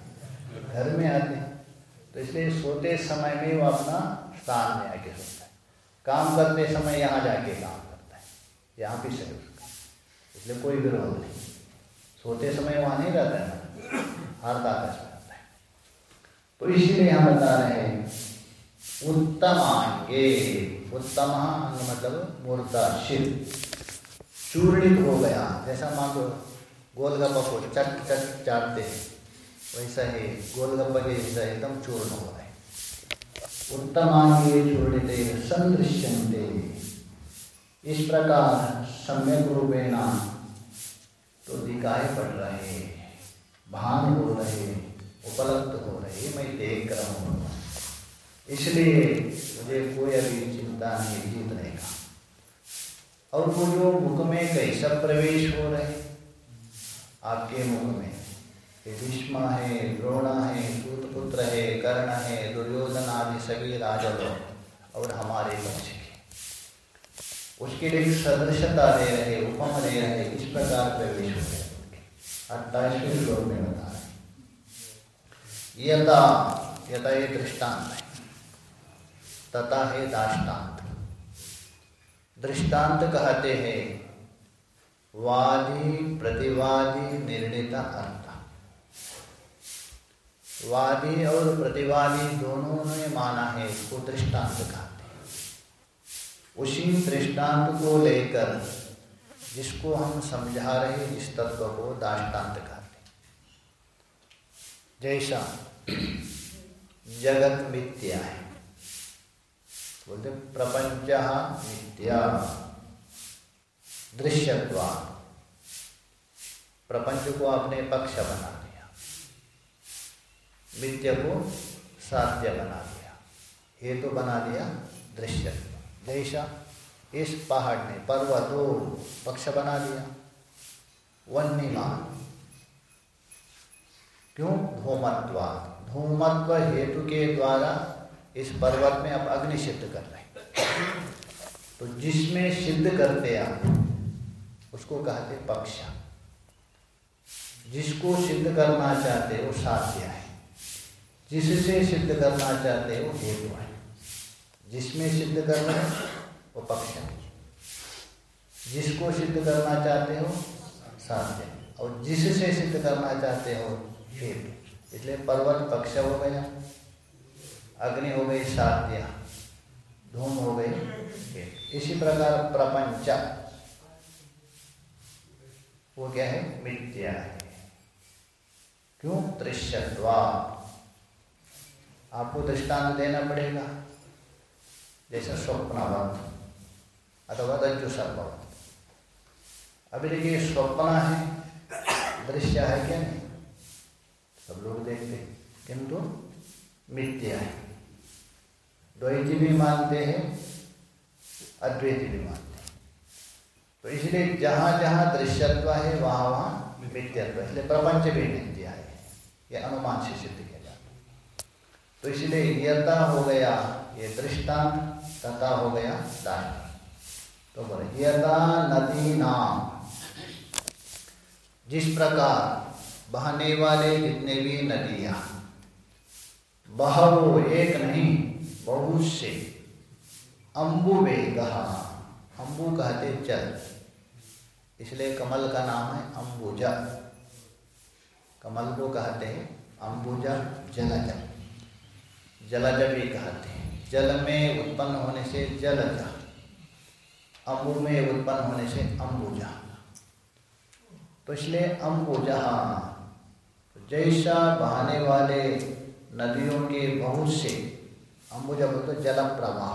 घर में आते हैं। तो इसलिए सोते समय में वो अपना स्थान में आके सोता है। काम करते समय यहाँ जाके काम करता है। ये ऑफ़िस है उसका। इसलिए कोई विरोध नहीं। सोते समय वहाँ नहीं रहता है हर है। तो इसलिए हम बता रहे हैं उत्तम अंगे उत्तम अंग मतलब मूर्ता, शिव। चूर्णित हो गया। जैसा मान लो गोलगप्पा को चट चट चाटते हैं, वैसा ही गोलगप्पा के जैसा एकदम चूर्ण हो है उत्तमांगे चूर्णित संदृश्यंते इस प्रकार सम्यक रूपेण तो दिखाई पड़ रहे भान हो रहे उपलब्ध हो रहे मैं देख रहा हूँ इसलिए मुझे कोई अभी चिंता नहीं जीतने का। और वो जो मुख में कैसा प्रवेश हो रहे आपके मुख में भीष्म है, द्रोणा है सूतपुत्र है, कर्ण है, दुर्योधन आदि सभी राजा लोग और हमारे पक्ष के। उसके लिए सदृशता दे रहे, उपम दे रहे, इस प्रकार प्रवेश हो रहे अट्ठाईसवें श्लोक में बता रहे यथा यथा ये दृष्टांत है। तथा है दाष्टान्त। दृष्टांत कहते हैं, वादी प्रतिवादी निर्णित अर्थ। वादी और प्रतिवादी दोनों ने माना है, इसको दृष्टांत कहते हैं। उसी दृष्टांत को लेकर, जिसको हम समझा रहे इस तत्व को दाष्टान्त कहते जैसा जगत मिथ्या है बोलते प्रपंच मिथ्या दृश्यत्वा प्रपंच को अपने पक्ष बना दिया। मिथ्य को साध्य बना दिया। हेतु तो बना दिया दृश्य जैसा इस पहाड़ ने पर्वत पक्ष बना दिया। वन्यमान क्यों? धूमत्वा। धूमत्व हेतु के द्वारा इस पर्वत में आप अग्नि सिद्ध कर रहे हैं। तो जिसमें सिद्ध करते आप, उसको कहते पक्ष। जिसको सिद्ध करना चाहते वो साध्य है। जिससे सिद्ध करना चाहते वो हेतु है। जिसमें सिद्ध करना है, वो पक्ष है। जिसको सिद्ध करना चाहते हो, साध्य और जिससे सिद्ध करना चाहते हो इसलिए पर्वत पक्ष हो गया अग्नि हो गई साध्य धूम हो गई इसी प्रकार प्रपंच। वो क्या है? मिथ्या है। क्यों? दृश्यत्वा आपको दृष्टांत देना पड़ेगा। जैसे स्वप्नवत अथवा रज्जु सर्ववत अभी देखिए, स्वप्न है, दृश्य है क्या नहीं? सब लोग देखते हैं। किंतु मिथ्या है। द्वैती भी मानते हैं, अद्वैती भी मानते हैं। तो इसलिए जहाँ जहाँ दृश्यत्व है, वहाँ वहाँ मिथ्यत्व इसलिए प्रपंच भी मिथ्या है। यह अनुमान से सिद्ध किया जाता है। तो इसलिए यथा हो गया, ये दृष्टांत तथा हो गया दान तो बोले यथा नदी नाम। जिस प्रकार बहने वाले जितने भी नदियाँ बहवो एक नहीं, बहुत से। अम्बु वेग अम्बु कहते जल। इसलिए कमल का नाम है अम्बुजा कमल को कहते हैं अम्बुजा जलज। जलज भी कहते हैं। जल में उत्पन्न होने से जलज। अम्बु में उत्पन्न होने से अम्बुजा तो इसलिए अम्बुजा जैसा बहाने वाले नदियों के बहुत से अंबुजा बोलते जल प्रवाह।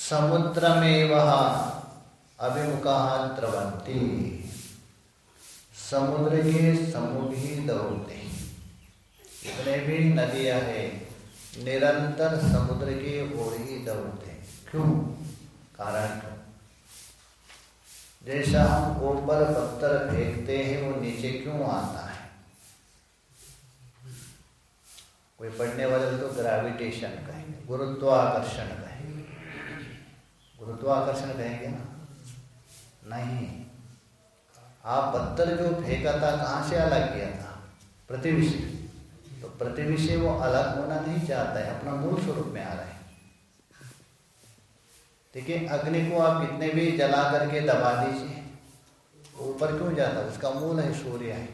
समुद्र में वह अभिमुखा द्रवंती समुद्र के समूह ही दौड़ते जितने भी नदियाँ हैं, निरंतर समुद्र के ओर ही दौड़ते क्यों? कारण जैसा हम ऊपर पत्थर फेंकते हैं, वो नीचे क्यों आता है? कोई पढ़ने वाले तो ग्रेविटेशन कहेंगे, गुरुत्वाकर्षण कहेंगे। गुरुत्वाकर्षण कहेंगे ना? नहीं। आप पत्थर जो फेंका था, कहाँ से अलग किया था? से। तो से वो अलग होना नहीं चाहता है, अपना मूल स्वरूप में आ रहा है। देखिए, अग्नि को आप कितने भी जला करके दबा दीजिए। ऊपर क्यों जाता? उसका मूल है, सूर्य है।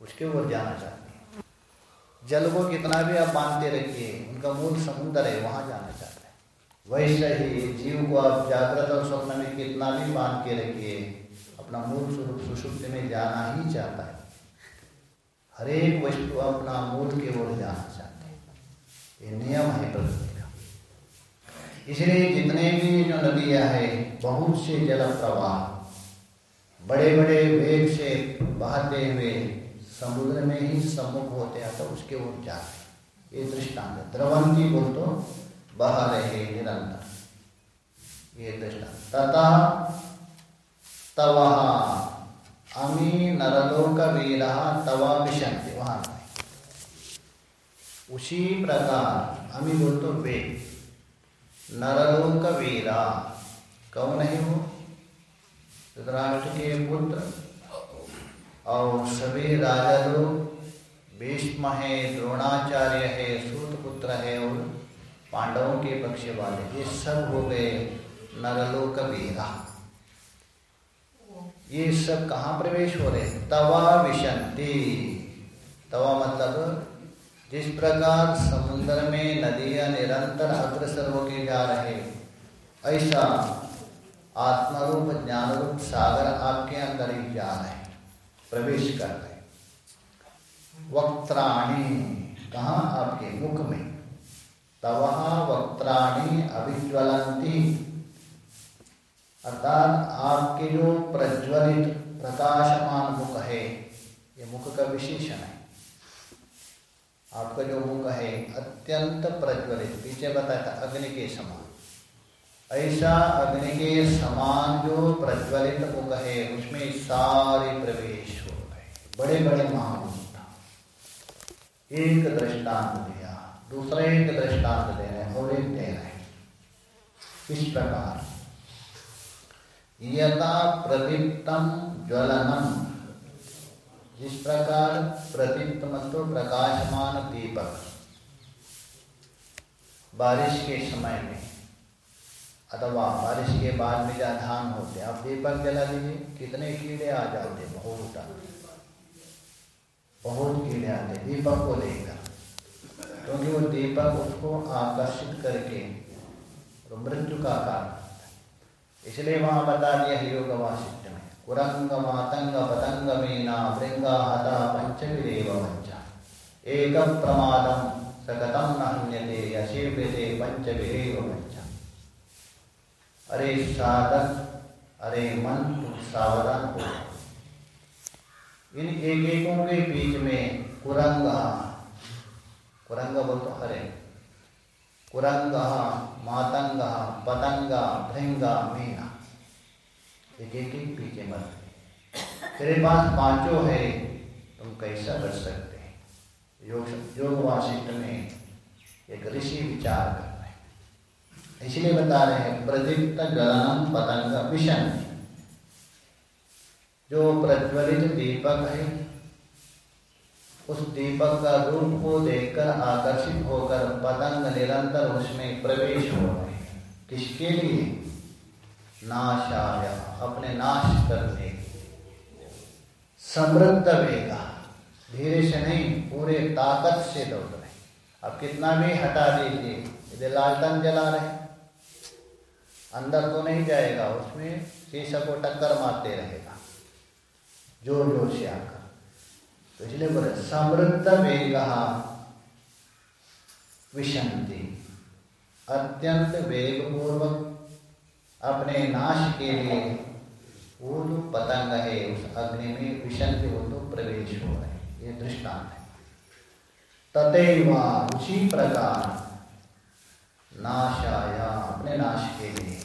उसके ऊपर जाना चाहते हैं। जल को कितना भी आप बांधते रखिए, उनका मूल समुद्र है, वहाँ जाना चाहते हैं। वैसे ही जीव को आप जागृत और स्वप्न में कितना भी बाँध के रखिए, अपना मूल स्वरूप सुषुप्त में जाना ही चाहता है। हरेक वस्तु अपना मूल के ओर जाना चाहते हैं। ये नियम है प्रकृति इसलिए जितने भी जो नदियाँ है, बहुत से जल प्रवाह बड़े बड़े वेग से बहते हुए समुद्र में ही सम्मुख होते हैं तो उसके ओर जाते ये दृष्टांत द्रवंती बोल तो बह रहे निरंतर। ये दृष्टांत। तथा तवा अमी नरलोक वीर तवा विशंति, वहाँ। उसी प्रकार, अमी बोल तो वे नरलोक वीरा कौन है वो? धृतराष्ट्र के पुत्र। और सभी राजा लोग, भीष्म है, द्रोणाचार्य है सूत पुत्र है और पांडवों के पक्ष वाले। ये सब हो गए नरलोक वीरा ये सब कहाँ प्रवेश हो रहे? तवा विशंति। तवा मतलब जिस प्रकार समुद्र में नदियाँ निरंतर अग्रसर होके जा रहे, ऐसा आत्मरूप ज्ञान रूप सागर आपके अंदर ही जा रहे, प्रवेश कर रहे। वक्त्राणी, कहा आपके मुख में? तवा वक्त्राणी अभिज्वलंती अर्थात आपके जो प्रज्वलित, प्रकाशमान मुख है, ये मुख का विशेषण है। आपका जो मुख है, अत्यंत प्रज्वलित। पीछे बताया था, अग्नि के समान। ऐसा अग्नि के समान जो प्रज्वलित मुख है, उसमें सारे प्रवेश हो गए। बड़े बड़े महाभूत एक दृष्टांत दिया, दूसरा एक दृष्टांत दे रहे और एक दे रहे इस प्रकार, यथा प्रदीप्तम ज्वलनम जिस प्रकार मतलब प्रकाशमान दीपक बारिश के समय में, अथवा बारिश के बाद में जहाँ धान होते आप दीपक जला दीजिए, कितने कीड़े आ जाते बहुत बहुत कीड़े आते दीपक को लेकर क्योंकि वो दीपक उसको आकर्षित करके तो मृत्यु का कारण इसलिए वहाँ बता दिया योग कुरंग मातंग पतंग मीना भृंगा हता पंचविदेव पंचा एक प्रमादम सकतम न हन्यते यशीर्यते पंचविदेव पंचा अरे साधक, अरे मन सावधान हो। इन एक एकों के बीच में कुरंग कुरंग बोल तो हरे। कुरंग, मातंग, पतंग, भृंग, मीना। एक एक पीछे मत। तेरे पास पाँचों है, तुम कैसा कर सकते हैं? योग योग वासिष्ठ में एक ऋषि विचार कर रहे हैं। इसलिए बता रहे हैं प्रदीप्त गलनम पतंग मिशन। जो प्रज्वलित दीपक है, उस दीपक का रूप को देखकर आकर्षित होकर पतंग निरंतर उसमें प्रवेश हो रहे किसके लिए? नाशाय अपने नाश करने समृद्ध वेगा धीरे से नहीं, पूरे ताकत से दौड़ रहे। अब कितना भी हटा दीजिए, यदि लालटन जला रहे। अंदर तो नहीं जाएगा, उसमें शीशा को टक्कर मारते रहेगा। ज़ोर ज़ोर से आकर। तो इसलिए बोले, समृद्ध वेग विशंति। अत्यंत वेग पूर्वक अपने नाश के लिए वो जो पतंग है, उस अग्नि में विशंति हो तो प्रवेश हो रहे ये दृष्टांत है। तथैव उसी प्रकार नाशाया, अपने नाश के लिए।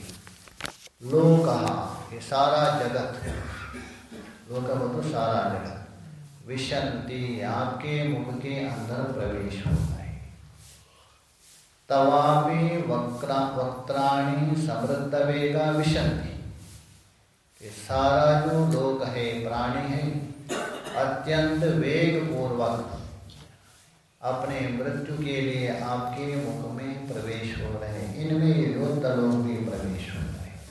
लोक, ये सारा जगत लोक हो तो सारा जगत। विशंति आपके मुख के अंदर प्रवेश होता है। तवापि वक्रा समृद्ध वेगा विशंति सारा जो लोक है, प्राणी है, अत्यंत वेग पूर्वक अपने मृत्यु के लिए आपके मुख में प्रवेश हो रहे हैं। इनमें योद्धलोक भी प्रवेश हो रहे हैं।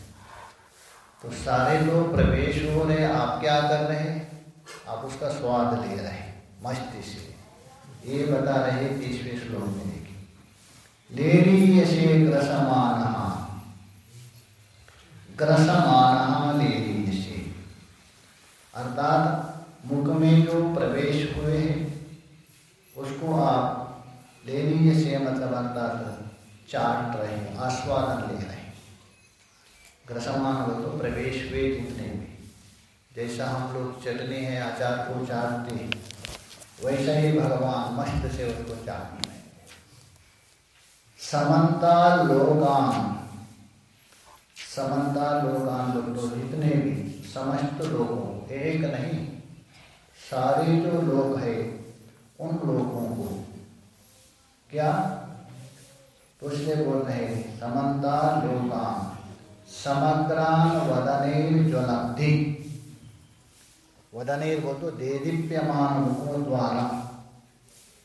तो सारे लोग प्रवेश हो रहे आप क्या कर रहे हैं? आप उसका स्वाद ले रहे हैं मस्ती से। ये बता रहे तीसवें श्लोक में देखिए लेरीय से ग्रसमान ग्रसमान लेरीय अर्थात मुख में जो प्रवेश हुए हैं, उसको आप लेरीय से मतलब अर्थात चाट रहे हैं, आस्वादन ले रहे हैं। ग्रसमान हो तो प्रवेश हुए जितने भी। जैसा हम लोग चटनी है आचार को चाटते हैं, वैसा ही भगवान मस्त से उसको चाटते रहे समन्ता लोगान समन्ता लोगान लोग तो जितने भी, समस्त लोगों, एक नहीं, सारे जो लोग है, उन लोगों को क्या? इसलिए बोल रहे समन्ता लोगान समग्रान वदनेर ज्वलब्धि वदनेर बोल तो देदीप्यमान मुखों द्वारा।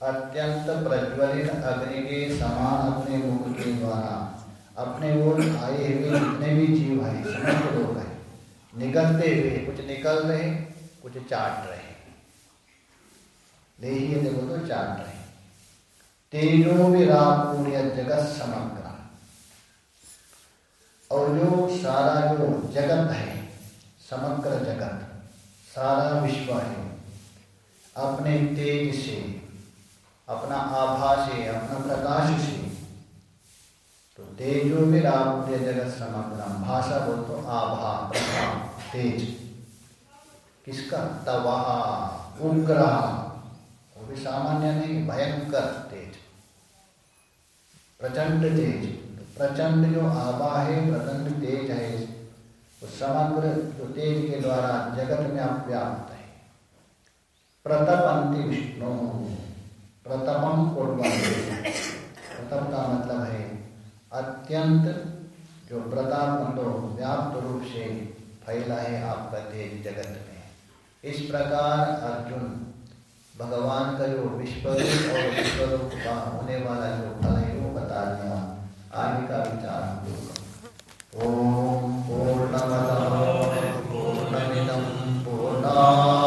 अत्यंत प्रज्वलित अग्नि के समान अपने मुख के द्वारा। अपने ओर आए हुए जितने भी जीव हैं, समस्त लोग हैं। निकलते हुए कुछ निकल रहे, कुछ चाट रहे। ही देखो तो चाट रहे। तेजो विरापूर्य जगत समग्र। और जो सारा जो जगत है, समग्र जगत, सारा विश्व है, अपने तेज से अपना आभा से, अपना प्रकाश से। तो तेजो राहुल्य जगत समग्र, भाषा बोल तो आभा तेज। किसका? तवाह उग्र। वो भी सामान्य नहीं, भयंकर तेज। प्रचंड तेज। तो प्रचंड जो आभा है, प्रचंड तेज है, वो समग्र जो तेज के द्वारा जगत में आप व्याप्त है। प्रतपंति विष्णु। प्रतपम प्रतप का मतलब है अत्यंत जो प्रताप व्याप्त रूप से फैला है आपका तेज जगत में। इस प्रकार अर्जुन भगवान का जो विश्व और विश्वरूप का होने वाला जो फल है, वो बता दिया। आगे का विचार हम लोग ओम पूर्णमद पूर्णमिदम पूर्णात्